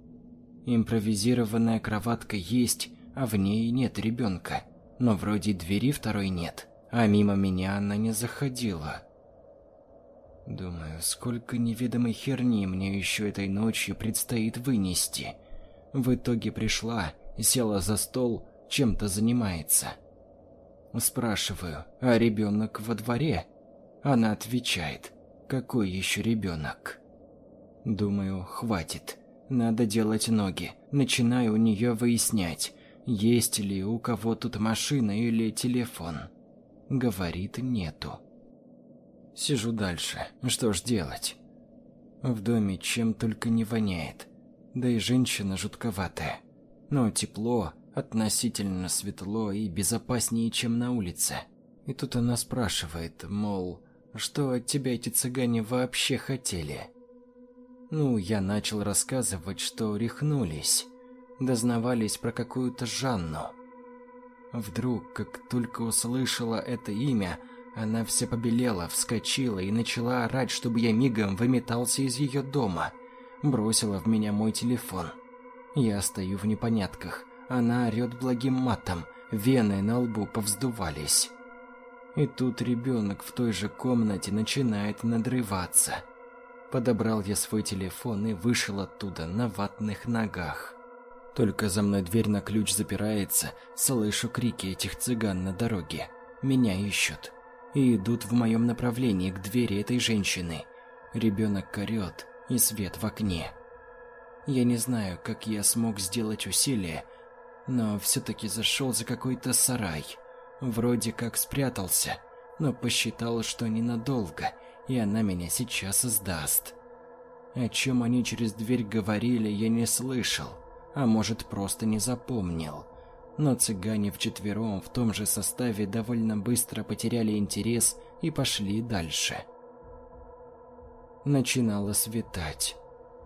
Импровизированная кроватка есть, а в ней нет ребенка. Но вроде двери второй нет, а мимо меня она не заходила. Думаю, сколько неведомой херни мне еще этой ночью предстоит вынести. В итоге пришла, села за стол, чем-то занимается. Спрашиваю, а ребенок во дворе? Она отвечает, какой еще ребенок? Думаю, хватит. Надо делать ноги. Начинаю у нее выяснять, есть ли у кого тут машина или телефон. Говорит, нету. Сижу дальше. Что ж делать? В доме чем только не воняет. Да и женщина жутковатая. Но тепло, относительно светло и безопаснее, чем на улице. И тут она спрашивает, мол, что от тебя эти цыгане вообще хотели? Ну, я начал рассказывать, что рехнулись. Дознавались про какую-то Жанну. Вдруг, как только услышала это имя, она вся побелела, вскочила и начала орать, чтобы я мигом выметался из ее дома. Бросила в меня мой телефон. Я стою в непонятках. Она орет благим матом. Вены на лбу повздувались. И тут ребенок в той же комнате начинает надрываться. Подобрал я свой телефон и вышел оттуда на ватных ногах. Только за мной дверь на ключ запирается, слышу крики этих цыган на дороге. Меня ищут и идут в моем направлении к двери этой женщины. Ребенок корет, и свет в окне. Я не знаю, как я смог сделать усилие, но все-таки зашел за какой-то сарай. Вроде как спрятался, но посчитал, что ненадолго, и она меня сейчас сдаст. О чем они через дверь говорили, я не слышал, а может просто не запомнил но цыгане вчетвером в том же составе довольно быстро потеряли интерес и пошли дальше. Начинало светать.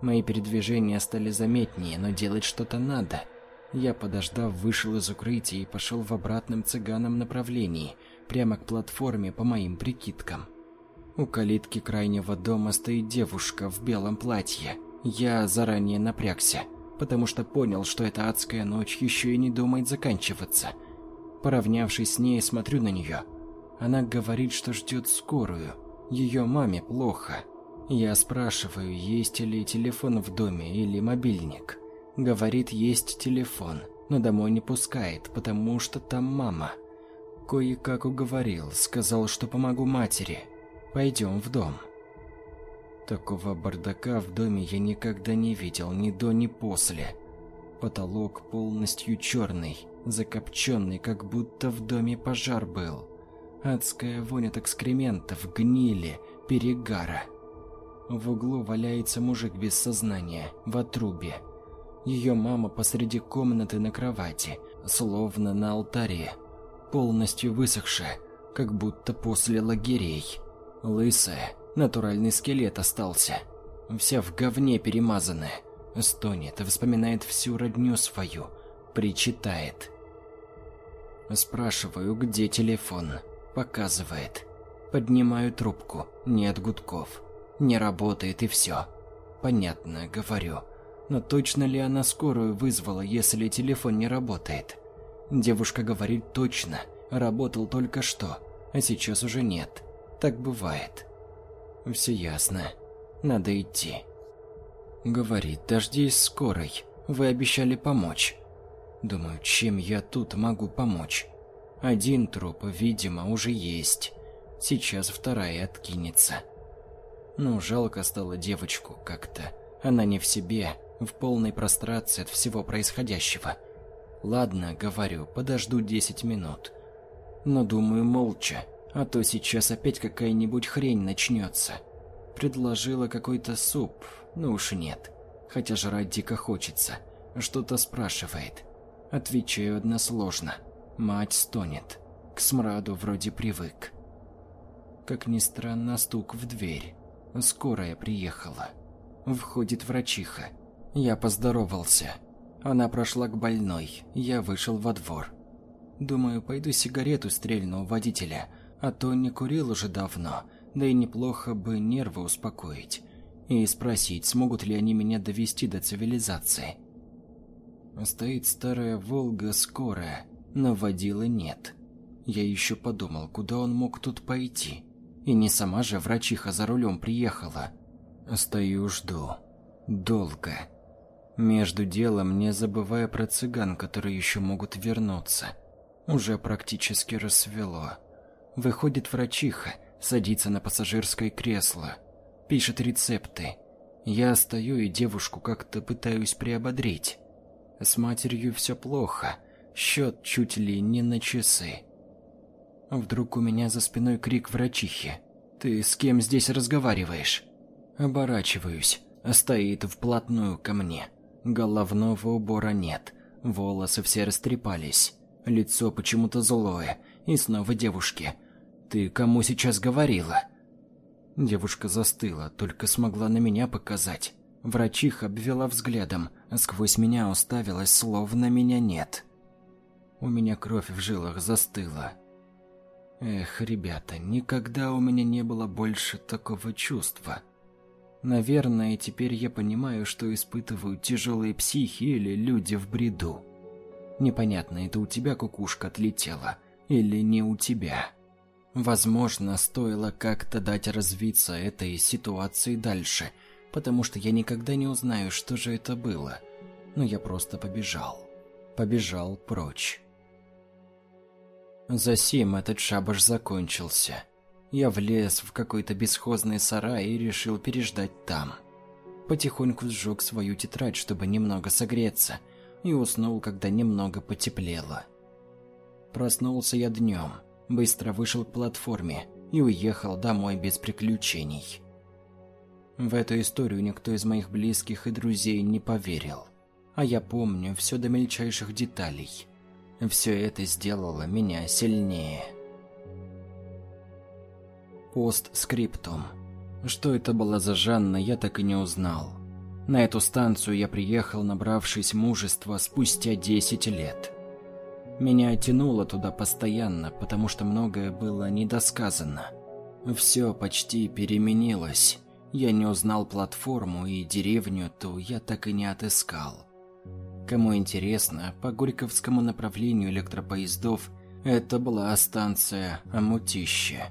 Мои передвижения стали заметнее, но делать что-то надо. Я, подождав, вышел из укрытия и пошел в обратном цыганам направлении, прямо к платформе по моим прикидкам. У калитки крайнего дома стоит девушка в белом платье. Я заранее напрягся потому что понял, что эта адская ночь еще и не думает заканчиваться. Поравнявшись с ней, смотрю на нее. Она говорит, что ждет скорую. Ее маме плохо. Я спрашиваю, есть ли телефон в доме или мобильник. Говорит, есть телефон, но домой не пускает, потому что там мама. Кое-как уговорил, сказал, что помогу матери. Пойдем в дом. Такого бардака в доме я никогда не видел ни до, ни после. Потолок полностью черный, закопченный, как будто в доме пожар был. Адская вонь от экскрементов, гнили, перегара. В углу валяется мужик без сознания, в отрубе. Ее мама посреди комнаты на кровати, словно на алтаре, полностью высохшая, как будто после лагерей. Лысая, Натуральный скелет остался. Вся в говне перемазанная. Стонет, вспоминает всю родню свою. Причитает. Спрашиваю, где телефон. Показывает. Поднимаю трубку. Нет гудков. Не работает и все. Понятно, говорю. Но точно ли она скорую вызвала, если телефон не работает? Девушка говорит точно. Работал только что, а сейчас уже нет. Так бывает. Все ясно. Надо идти. Говорит, дождись скорой. Вы обещали помочь. Думаю, чем я тут могу помочь? Один труп, видимо, уже есть. Сейчас вторая откинется. Ну, жалко стало девочку как-то. Она не в себе, в полной прострации от всего происходящего. Ладно, говорю, подожду 10 минут. Но думаю молча. А то сейчас опять какая-нибудь хрень начнется. Предложила какой-то суп, ну уж нет. Хотя жрать дико хочется. Что-то спрашивает. Отвечаю односложно. Мать стонет. К смраду вроде привык. Как ни странно, стук в дверь. Скорая приехала. Входит врачиха. Я поздоровался. Она прошла к больной. Я вышел во двор. Думаю, пойду сигарету стрельну у водителя – а то не курил уже давно, да и неплохо бы нервы успокоить. И спросить, смогут ли они меня довести до цивилизации. Стоит старая «Волга» скорая, но водила нет. Я еще подумал, куда он мог тут пойти. И не сама же врачиха за рулем приехала. Стою жду. Долго. Между делом не забывая про цыган, которые еще могут вернуться. Уже практически рассвело. Выходит врачиха, садится на пассажирское кресло, пишет рецепты. Я стою и девушку как-то пытаюсь приободрить. С матерью все плохо, счет чуть ли не на часы. Вдруг у меня за спиной крик врачихи. «Ты с кем здесь разговариваешь?» Оборачиваюсь, а стоит вплотную ко мне. Головного убора нет, волосы все растрепались, лицо почему-то злое, и снова девушки. «Ты кому сейчас говорила?» Девушка застыла, только смогла на меня показать. Врачиха обвела взглядом, сквозь меня уставилась, словно меня нет. У меня кровь в жилах застыла. Эх, ребята, никогда у меня не было больше такого чувства. Наверное, теперь я понимаю, что испытывают тяжелые психи или люди в бреду. Непонятно, это у тебя кукушка отлетела или не у тебя. Возможно, стоило как-то дать развиться этой ситуации дальше, потому что я никогда не узнаю, что же это было. Но я просто побежал. Побежал прочь. Засим этот шабаш закончился. Я влез в какой-то бесхозный сарай и решил переждать там. Потихоньку сжег свою тетрадь, чтобы немного согреться, и уснул, когда немного потеплело. Проснулся я днем, быстро вышел к платформе и уехал домой без приключений. В эту историю никто из моих близких и друзей не поверил. А я помню все до мельчайших деталей. Все это сделало меня сильнее. Постскриптум. Что это была за Жанна, я так и не узнал. На эту станцию я приехал, набравшись мужества, спустя 10 лет. Меня тянуло туда постоянно, потому что многое было недосказано. Все почти переменилось. Я не узнал платформу и деревню, то я так и не отыскал. Кому интересно, по Горьковскому направлению электропоездов это была станция Амутище.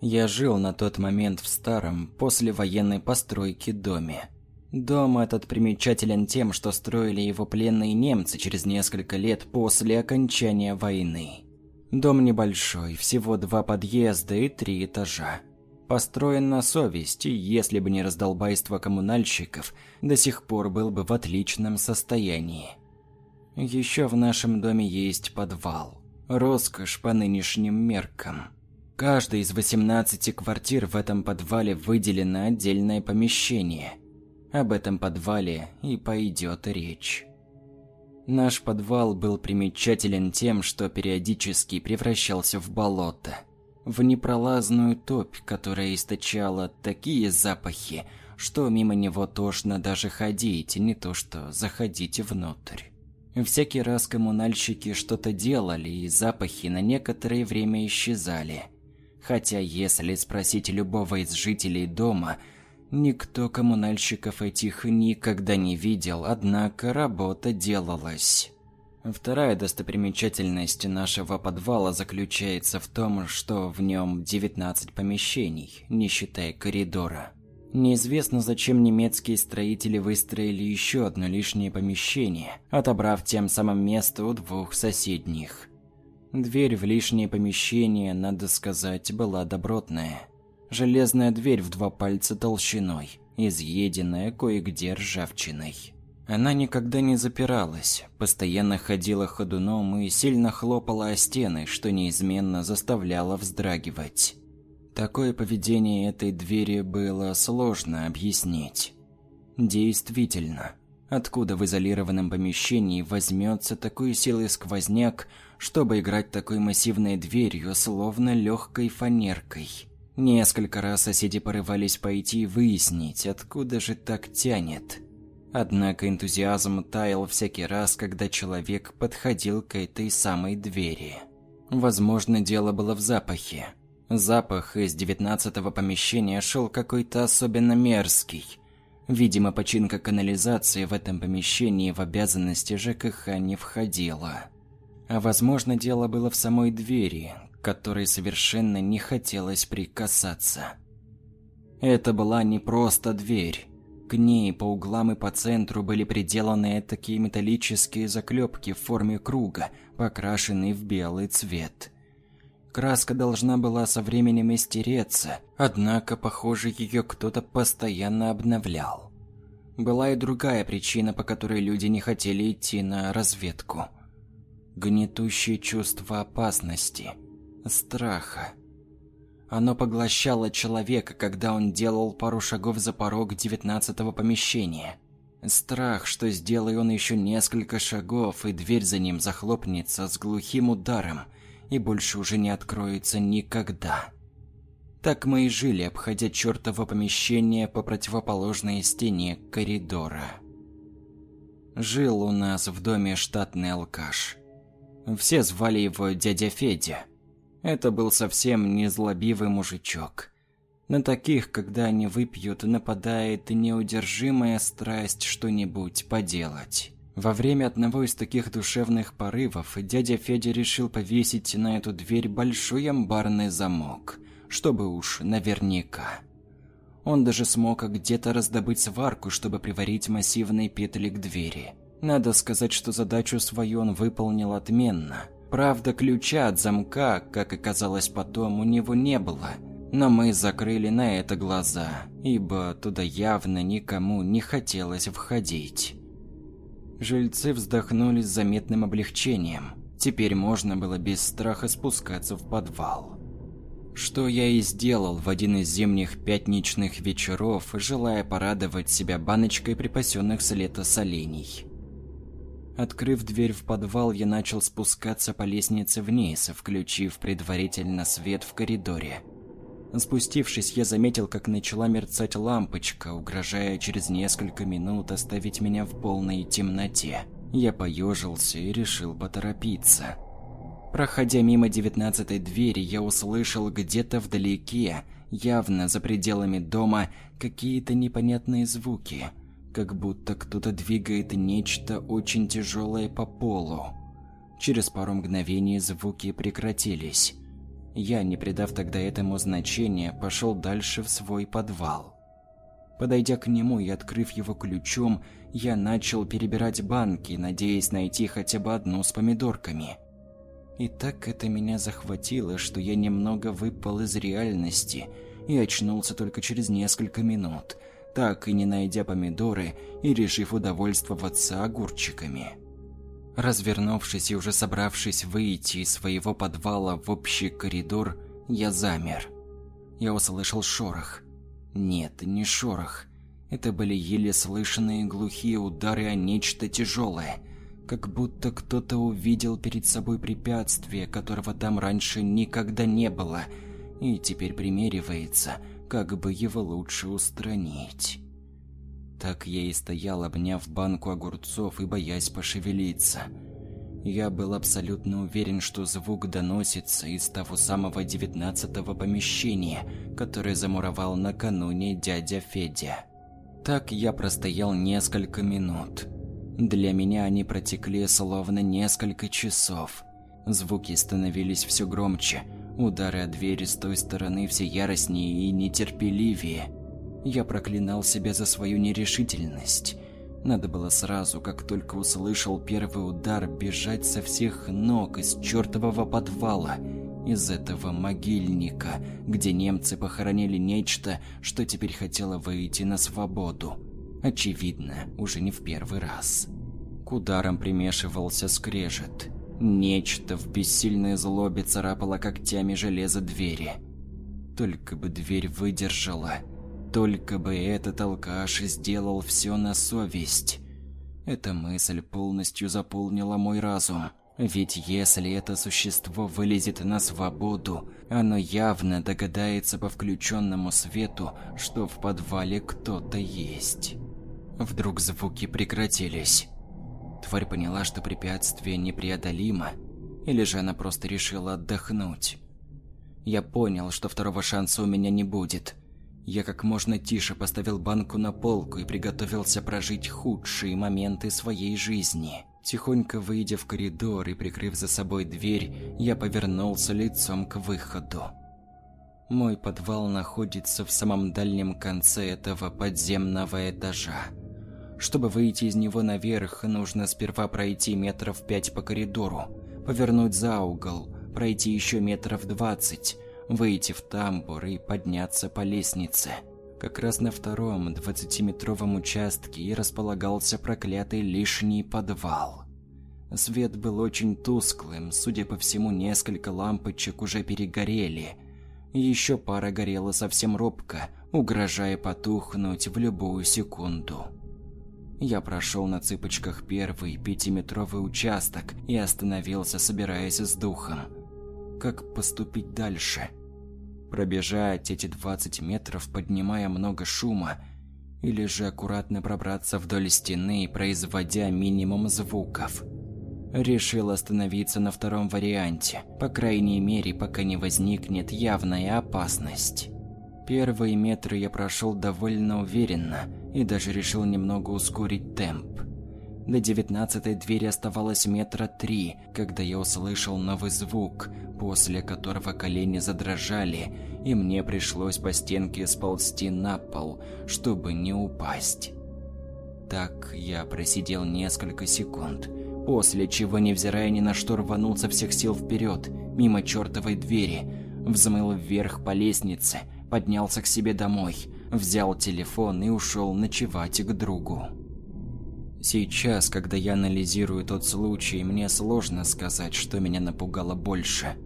Я жил на тот момент в старом, послевоенной постройке доме. Дом этот примечателен тем, что строили его пленные немцы через несколько лет после окончания войны. Дом небольшой, всего два подъезда и три этажа. Построен на совесть, и если бы не раздолбайство коммунальщиков, до сих пор был бы в отличном состоянии. Еще в нашем доме есть подвал. Роскошь по нынешним меркам. Каждой из 18 квартир в этом подвале выделено отдельное помещение. Об этом подвале и пойдет речь. Наш подвал был примечателен тем, что периодически превращался в болото. В непролазную топь, которая источала такие запахи, что мимо него тошно даже ходить, не то что заходить внутрь. Всякий раз коммунальщики что-то делали, и запахи на некоторое время исчезали – Хотя если спросить любого из жителей дома, никто коммунальщиков этих никогда не видел, однако работа делалась. Вторая достопримечательность нашего подвала заключается в том, что в нем 19 помещений, не считая коридора. Неизвестно, зачем немецкие строители выстроили еще одно лишнее помещение, отобрав тем самым место у двух соседних. Дверь в лишнее помещение, надо сказать, была добротная. Железная дверь в два пальца толщиной, изъеденная кое-где ржавчиной. Она никогда не запиралась, постоянно ходила ходуном и сильно хлопала о стены, что неизменно заставляло вздрагивать. Такое поведение этой двери было сложно объяснить. Действительно, откуда в изолированном помещении возьмется такой силой сквозняк, чтобы играть такой массивной дверью, словно легкой фанеркой. Несколько раз соседи порывались пойти и выяснить, откуда же так тянет. Однако энтузиазм таял всякий раз, когда человек подходил к этой самой двери. Возможно, дело было в запахе. Запах из девятнадцатого помещения шел какой-то особенно мерзкий. Видимо, починка канализации в этом помещении в обязанности ЖКХ не входила. А возможно, дело было в самой двери, которой совершенно не хотелось прикасаться. Это была не просто дверь. К ней по углам и по центру были приделаны такие металлические заклепки в форме круга, покрашенные в белый цвет. Краска должна была со временем истереться, однако, похоже, ее кто-то постоянно обновлял. Была и другая причина, по которой люди не хотели идти на разведку. Гнетущее чувство опасности, страха. Оно поглощало человека, когда он делал пару шагов за порог девятнадцатого помещения. Страх, что сделай он еще несколько шагов, и дверь за ним захлопнется с глухим ударом – и больше уже не откроется никогда. Так мы и жили, обходя чертово помещение по противоположной стене коридора. Жил у нас в доме штатный алкаш. Все звали его дядя Федя. Это был совсем не злобивый мужичок. На таких, когда они выпьют, нападает неудержимая страсть что-нибудь поделать. Во время одного из таких душевных порывов дядя Федя решил повесить на эту дверь большой амбарный замок, чтобы уж наверняка. Он даже смог где-то раздобыть сварку, чтобы приварить массивные петли к двери. Надо сказать, что задачу свою он выполнил отменно. Правда, ключа от замка, как оказалось потом, у него не было. Но мы закрыли на это глаза, ибо туда явно никому не хотелось входить. Жильцы вздохнули с заметным облегчением. Теперь можно было без страха спускаться в подвал. Что я и сделал в один из зимних пятничных вечеров, желая порадовать себя баночкой припасенных с лета солений. Открыв дверь в подвал, я начал спускаться по лестнице вниз, включив предварительно свет в коридоре. Спустившись, я заметил, как начала мерцать лампочка, угрожая через несколько минут оставить меня в полной темноте. Я поежился и решил поторопиться. Проходя мимо девятнадцатой двери, я услышал где-то вдалеке, явно за пределами дома, какие-то непонятные звуки, как будто кто-то двигает нечто очень тяжелое по полу. Через пару мгновений звуки прекратились. Я, не придав тогда этому значения, пошел дальше в свой подвал. Подойдя к нему и открыв его ключом, я начал перебирать банки, надеясь найти хотя бы одну с помидорками. И так это меня захватило, что я немного выпал из реальности и очнулся только через несколько минут, так и не найдя помидоры и решив удовольствоваться огурчиками. Развернувшись и уже собравшись выйти из своего подвала в общий коридор, я замер. Я услышал шорох. Нет, не шорох. Это были еле слышные глухие удары о нечто тяжелое, как будто кто-то увидел перед собой препятствие, которого там раньше никогда не было, и теперь примеривается, как бы его лучше устранить. Так я и стоял, обняв банку огурцов и боясь пошевелиться. Я был абсолютно уверен, что звук доносится из того самого девятнадцатого помещения, которое замуровал накануне дядя Федя. Так я простоял несколько минут. Для меня они протекли словно несколько часов. Звуки становились все громче, удары о двери с той стороны все яростнее и нетерпеливее. Я проклинал себя за свою нерешительность. Надо было сразу, как только услышал первый удар, бежать со всех ног из чертового подвала, из этого могильника, где немцы похоронили нечто, что теперь хотело выйти на свободу. Очевидно, уже не в первый раз. К ударам примешивался скрежет. Нечто в бессильной злобе царапало когтями железо двери. Только бы дверь выдержала – только бы этот алкаш сделал все на совесть. Эта мысль полностью заполнила мой разум. Ведь если это существо вылезет на свободу, оно явно догадается по включенному свету, что в подвале кто-то есть. Вдруг звуки прекратились. Тварь поняла, что препятствие непреодолимо, или же она просто решила отдохнуть. Я понял, что второго шанса у меня не будет – Я как можно тише поставил банку на полку и приготовился прожить худшие моменты своей жизни. Тихонько выйдя в коридор и прикрыв за собой дверь, я повернулся лицом к выходу. Мой подвал находится в самом дальнем конце этого подземного этажа. Чтобы выйти из него наверх, нужно сперва пройти метров пять по коридору, повернуть за угол, пройти еще метров двадцать, выйти в тамбур и подняться по лестнице. Как раз на втором двадцатиметровом участке и располагался проклятый лишний подвал. Свет был очень тусклым, судя по всему, несколько лампочек уже перегорели. Еще пара горела совсем робко, угрожая потухнуть в любую секунду. Я прошел на цыпочках первый пятиметровый участок и остановился, собираясь с духом. Как поступить дальше? Пробежать эти 20 метров, поднимая много шума, или же аккуратно пробраться вдоль стены, производя минимум звуков? Решил остановиться на втором варианте, по крайней мере, пока не возникнет явная опасность. Первые метры я прошел довольно уверенно и даже решил немного ускорить темп. До девятнадцатой двери оставалось метра три, когда я услышал новый звук, после которого колени задрожали, и мне пришлось по стенке сползти на пол, чтобы не упасть. Так я просидел несколько секунд, после чего, невзирая ни на что, рванулся всех сил вперед, мимо чертовой двери, взмыл вверх по лестнице – поднялся к себе домой, взял телефон и ушел ночевать к другу. Сейчас, когда я анализирую тот случай, мне сложно сказать, что меня напугало больше.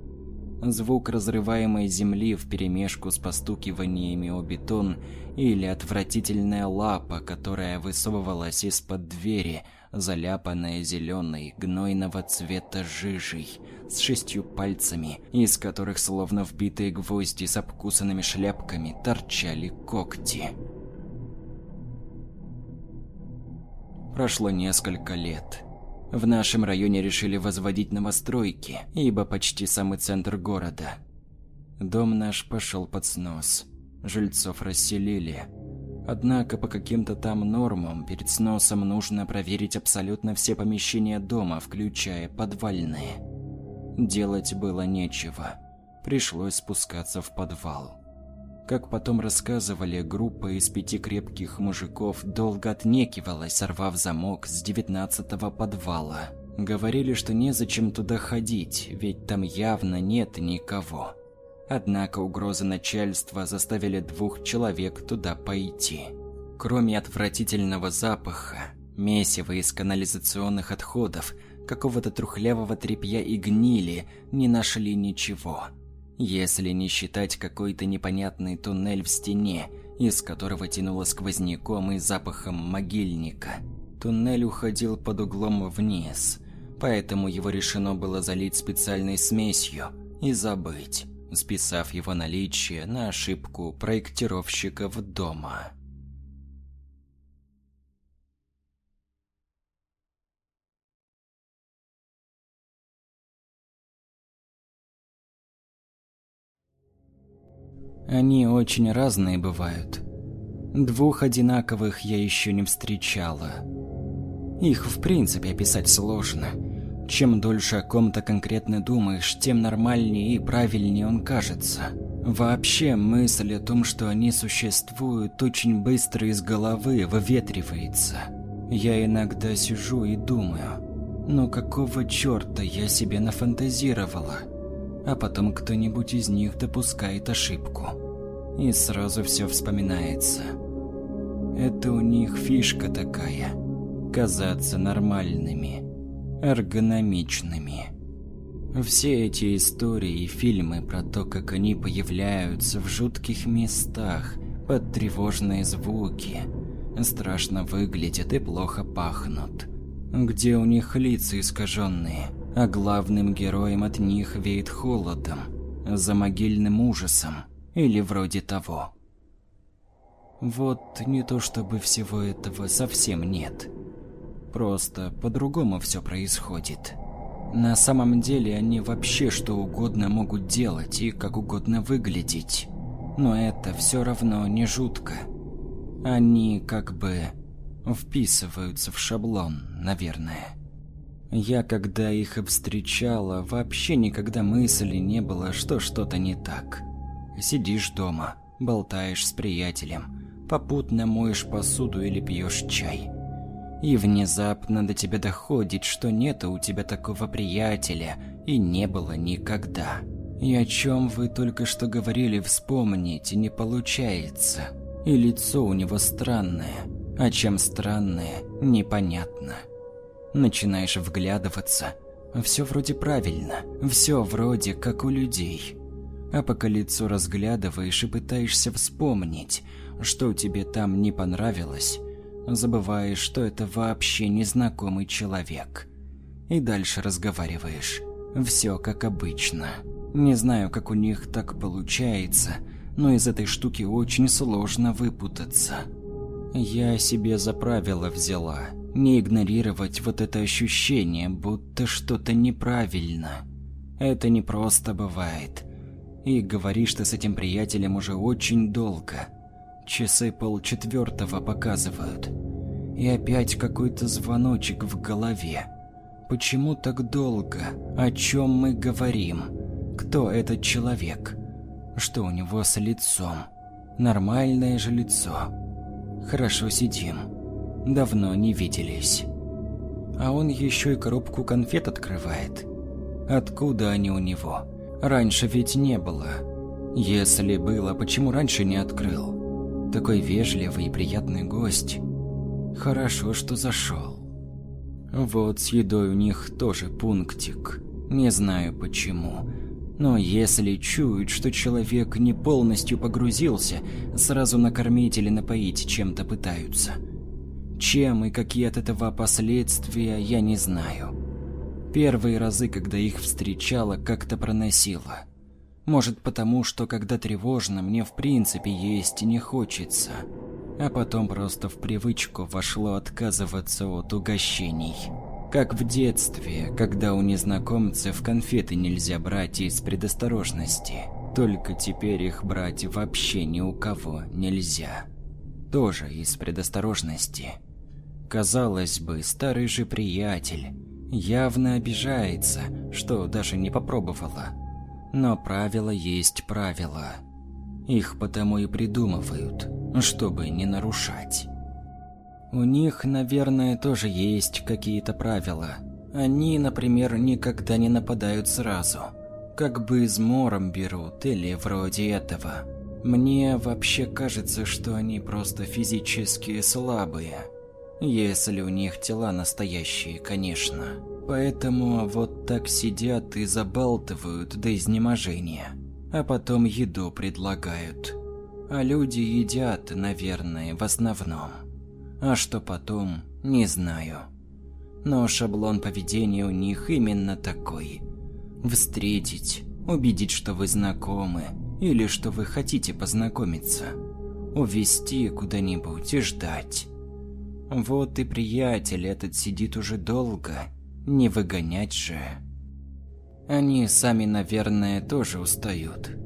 Звук разрываемой земли вперемешку с постукиваниями о бетон или отвратительная лапа, которая высовывалась из-под двери, заляпанная зеленой, гнойного цвета жижей, с шестью пальцами, из которых словно вбитые гвозди с обкусанными шляпками торчали когти. Прошло несколько лет. В нашем районе решили возводить новостройки, ибо почти самый центр города. Дом наш пошел под снос. Жильцов расселили, Однако по каким-то там нормам перед сносом нужно проверить абсолютно все помещения дома, включая подвальные. Делать было нечего. Пришлось спускаться в подвал. Как потом рассказывали, группа из пяти крепких мужиков долго отнекивалась, сорвав замок с девятнадцатого подвала. Говорили, что незачем туда ходить, ведь там явно нет никого. Однако угрозы начальства заставили двух человек туда пойти. Кроме отвратительного запаха, месива из канализационных отходов, какого-то трухлявого тряпья и гнили, не нашли ничего. Если не считать какой-то непонятный туннель в стене, из которого тянуло сквозняком и запахом могильника. Туннель уходил под углом вниз, поэтому его решено было залить специальной смесью и забыть списав его наличие на ошибку проектировщиков дома. Они очень разные бывают. Двух одинаковых я еще не встречала. Их в принципе описать сложно – чем дольше о ком-то конкретно думаешь, тем нормальнее и правильнее он кажется. Вообще, мысль о том, что они существуют, очень быстро из головы выветривается. Я иногда сижу и думаю, ну какого черта я себе нафантазировала? А потом кто-нибудь из них допускает ошибку. И сразу все вспоминается. Это у них фишка такая – казаться нормальными эргономичными. Все эти истории и фильмы про то, как они появляются в жутких местах под тревожные звуки, страшно выглядят и плохо пахнут, где у них лица искаженные, а главным героем от них веет холодом, за могильным ужасом или вроде того. Вот не то чтобы всего этого совсем нет – Просто по-другому все происходит. На самом деле они вообще что угодно могут делать и как угодно выглядеть. но это все равно не жутко. Они как бы вписываются в шаблон, наверное. Я, когда их встречала, вообще никогда мысли не было, что что-то не так. Сидишь дома, болтаешь с приятелем, попутно моешь посуду или пьешь чай. И внезапно до тебя доходит, что нет у тебя такого приятеля и не было никогда. И о чем вы только что говорили, вспомнить не получается. И лицо у него странное, а чем странное, непонятно. Начинаешь вглядываться, все вроде правильно, все вроде как у людей. А пока лицо разглядываешь и пытаешься вспомнить, что тебе там не понравилось, забываешь, что это вообще незнакомый человек. И дальше разговариваешь. Все как обычно. Не знаю, как у них так получается, но из этой штуки очень сложно выпутаться. Я себе за правило взяла не игнорировать вот это ощущение, будто что-то неправильно. Это не просто бывает. И говоришь ты с этим приятелем уже очень долго. Часы полчетвертого показывают. И опять какой-то звоночек в голове. Почему так долго? О чем мы говорим? Кто этот человек? Что у него с лицом? Нормальное же лицо. Хорошо сидим. Давно не виделись. А он еще и коробку конфет открывает. Откуда они у него? Раньше ведь не было. Если было, почему раньше не открыл? Такой вежливый и приятный гость. Хорошо, что зашел. Вот с едой у них тоже пунктик. Не знаю почему. Но если чуют, что человек не полностью погрузился, сразу накормить или напоить чем-то пытаются. Чем и какие от этого последствия, я не знаю. Первые разы, когда их встречала, как-то проносило. Может потому, что когда тревожно, мне в принципе есть не хочется. А потом просто в привычку вошло отказываться от угощений. Как в детстве, когда у незнакомцев конфеты нельзя брать из предосторожности. Только теперь их брать вообще ни у кого нельзя. Тоже из предосторожности. Казалось бы, старый же приятель явно обижается, что даже не попробовала. Но правило есть правило. Их потому и придумывают, чтобы не нарушать. У них, наверное, тоже есть какие-то правила. Они, например, никогда не нападают сразу. Как бы измором берут или вроде этого. Мне вообще кажется, что они просто физически слабые. Если у них тела настоящие, конечно. Поэтому вот так сидят и забалтывают до изнеможения. А потом еду предлагают. А люди едят, наверное, в основном. А что потом, не знаю. Но шаблон поведения у них именно такой. Встретить, убедить, что вы знакомы, или что вы хотите познакомиться. Увести куда-нибудь и ждать. Вот и приятель этот сидит уже долго, не выгонять же. Они сами, наверное, тоже устают.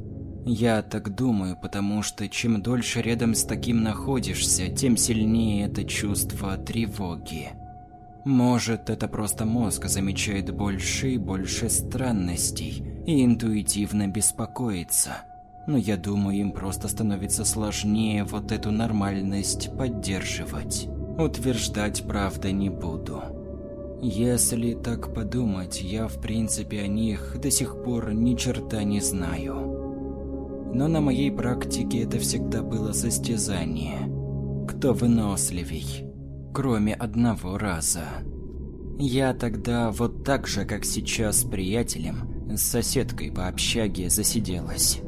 Я так думаю, потому что чем дольше рядом с таким находишься, тем сильнее это чувство тревоги. Может, это просто мозг замечает больше и больше странностей и интуитивно беспокоится. Но я думаю, им просто становится сложнее вот эту нормальность поддерживать. Утверждать, правда, не буду. Если так подумать, я в принципе о них до сих пор ни черта не знаю но на моей практике это всегда было состязание. Кто выносливей, кроме одного раза. Я тогда вот так же, как сейчас с приятелем, с соседкой по общаге засиделась.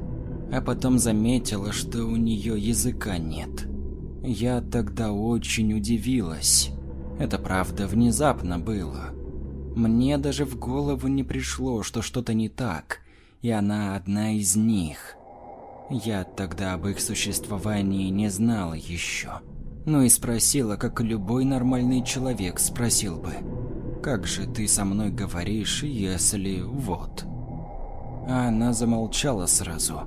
А потом заметила, что у нее языка нет. Я тогда очень удивилась. Это правда внезапно было. Мне даже в голову не пришло, что что-то не так, и она одна из них. Я тогда об их существовании не знала еще. Ну и спросила, как любой нормальный человек спросил бы. «Как же ты со мной говоришь, если вот?» А она замолчала сразу.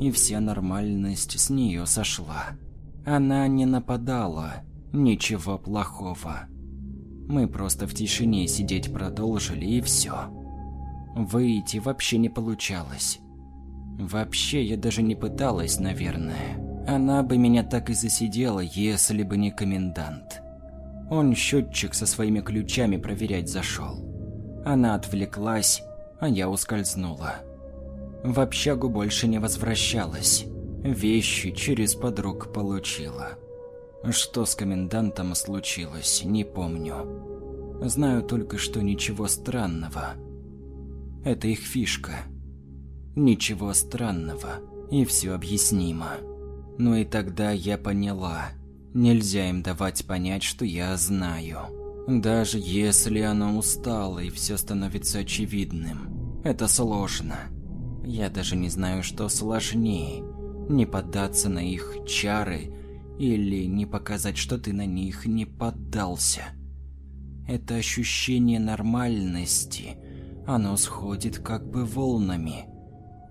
и вся нормальность с нее сошла. Она не нападала, ничего плохого. Мы просто в тишине сидеть продолжили и все. Выйти вообще не получалось. Вообще я даже не пыталась, наверное. Она бы меня так и засидела, если бы не комендант. Он счетчик со своими ключами проверять зашел. Она отвлеклась, а я ускользнула. В общагу больше не возвращалась. Вещи через подруг получила. Что с комендантом случилось, не помню. Знаю только, что ничего странного. Это их фишка. Ничего странного, и все объяснимо. Но и тогда я поняла. Нельзя им давать понять, что я знаю. Даже если оно устало и все становится очевидным. Это сложно. Я даже не знаю, что сложнее. Не поддаться на их чары или не показать, что ты на них не поддался. Это ощущение нормальности, оно сходит как бы волнами.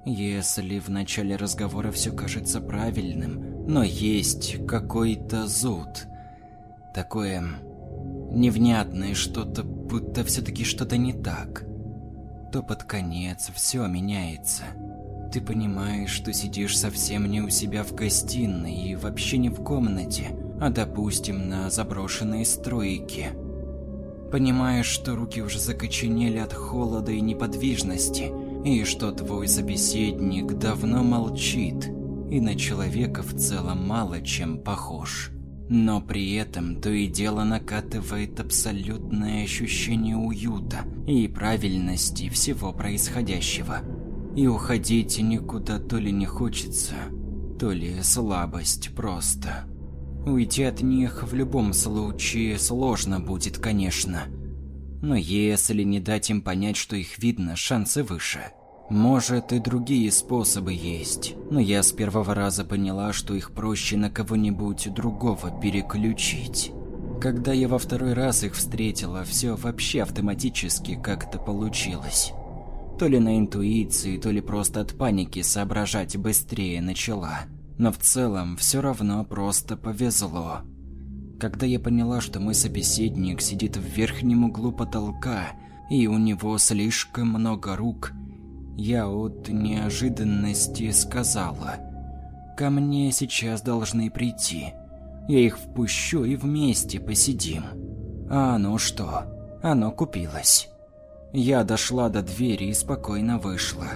Если в начале разговора все кажется правильным, но есть какой-то зуд. Такое невнятное что-то, будто все-таки что-то не так то под конец все меняется. Ты понимаешь, что сидишь совсем не у себя в гостиной и вообще не в комнате, а, допустим, на заброшенной стройке. Понимаешь, что руки уже закоченели от холода и неподвижности, и что твой собеседник давно молчит, и на человека в целом мало чем похож. Но при этом то и дело накатывает абсолютное ощущение уюта и правильности всего происходящего. И уходить никуда то ли не хочется, то ли слабость просто. Уйти от них в любом случае сложно будет, конечно. Но если не дать им понять, что их видно, шансы выше – может, и другие способы есть, но я с первого раза поняла, что их проще на кого-нибудь другого переключить. Когда я во второй раз их встретила, все вообще автоматически как-то получилось. То ли на интуиции, то ли просто от паники соображать быстрее начала. Но в целом все равно просто повезло. Когда я поняла, что мой собеседник сидит в верхнем углу потолка, и у него слишком много рук, я от неожиданности сказала. «Ко мне сейчас должны прийти. Я их впущу и вместе посидим». А оно что? Оно купилось. Я дошла до двери и спокойно вышла.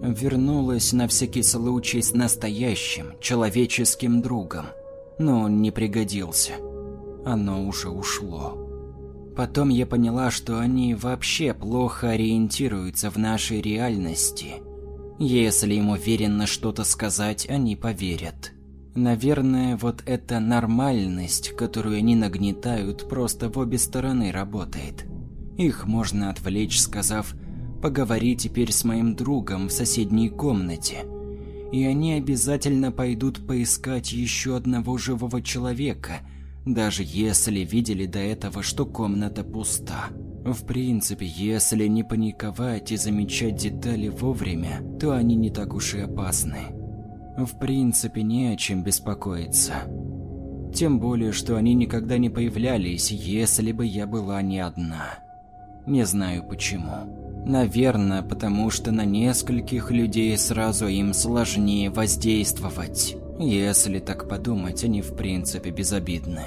Вернулась на всякий случай с настоящим, человеческим другом. Но он не пригодился. Оно уже ушло. Потом я поняла, что они вообще плохо ориентируются в нашей реальности. Если им уверенно что-то сказать, они поверят. Наверное, вот эта нормальность, которую они нагнетают, просто в обе стороны работает. Их можно отвлечь, сказав «поговори теперь с моим другом в соседней комнате». И они обязательно пойдут поискать еще одного живого человека – даже если видели до этого, что комната пуста. В принципе, если не паниковать и замечать детали вовремя, то они не так уж и опасны. В принципе, не о чем беспокоиться. Тем более, что они никогда не появлялись, если бы я была не одна. Не знаю почему. Наверное, потому что на нескольких людей сразу им сложнее воздействовать. Если так подумать, они в принципе безобидны.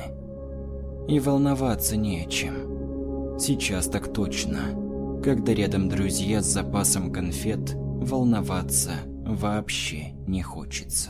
И волноваться не о чем. Сейчас так точно. Когда рядом друзья с запасом конфет, волноваться вообще не хочется.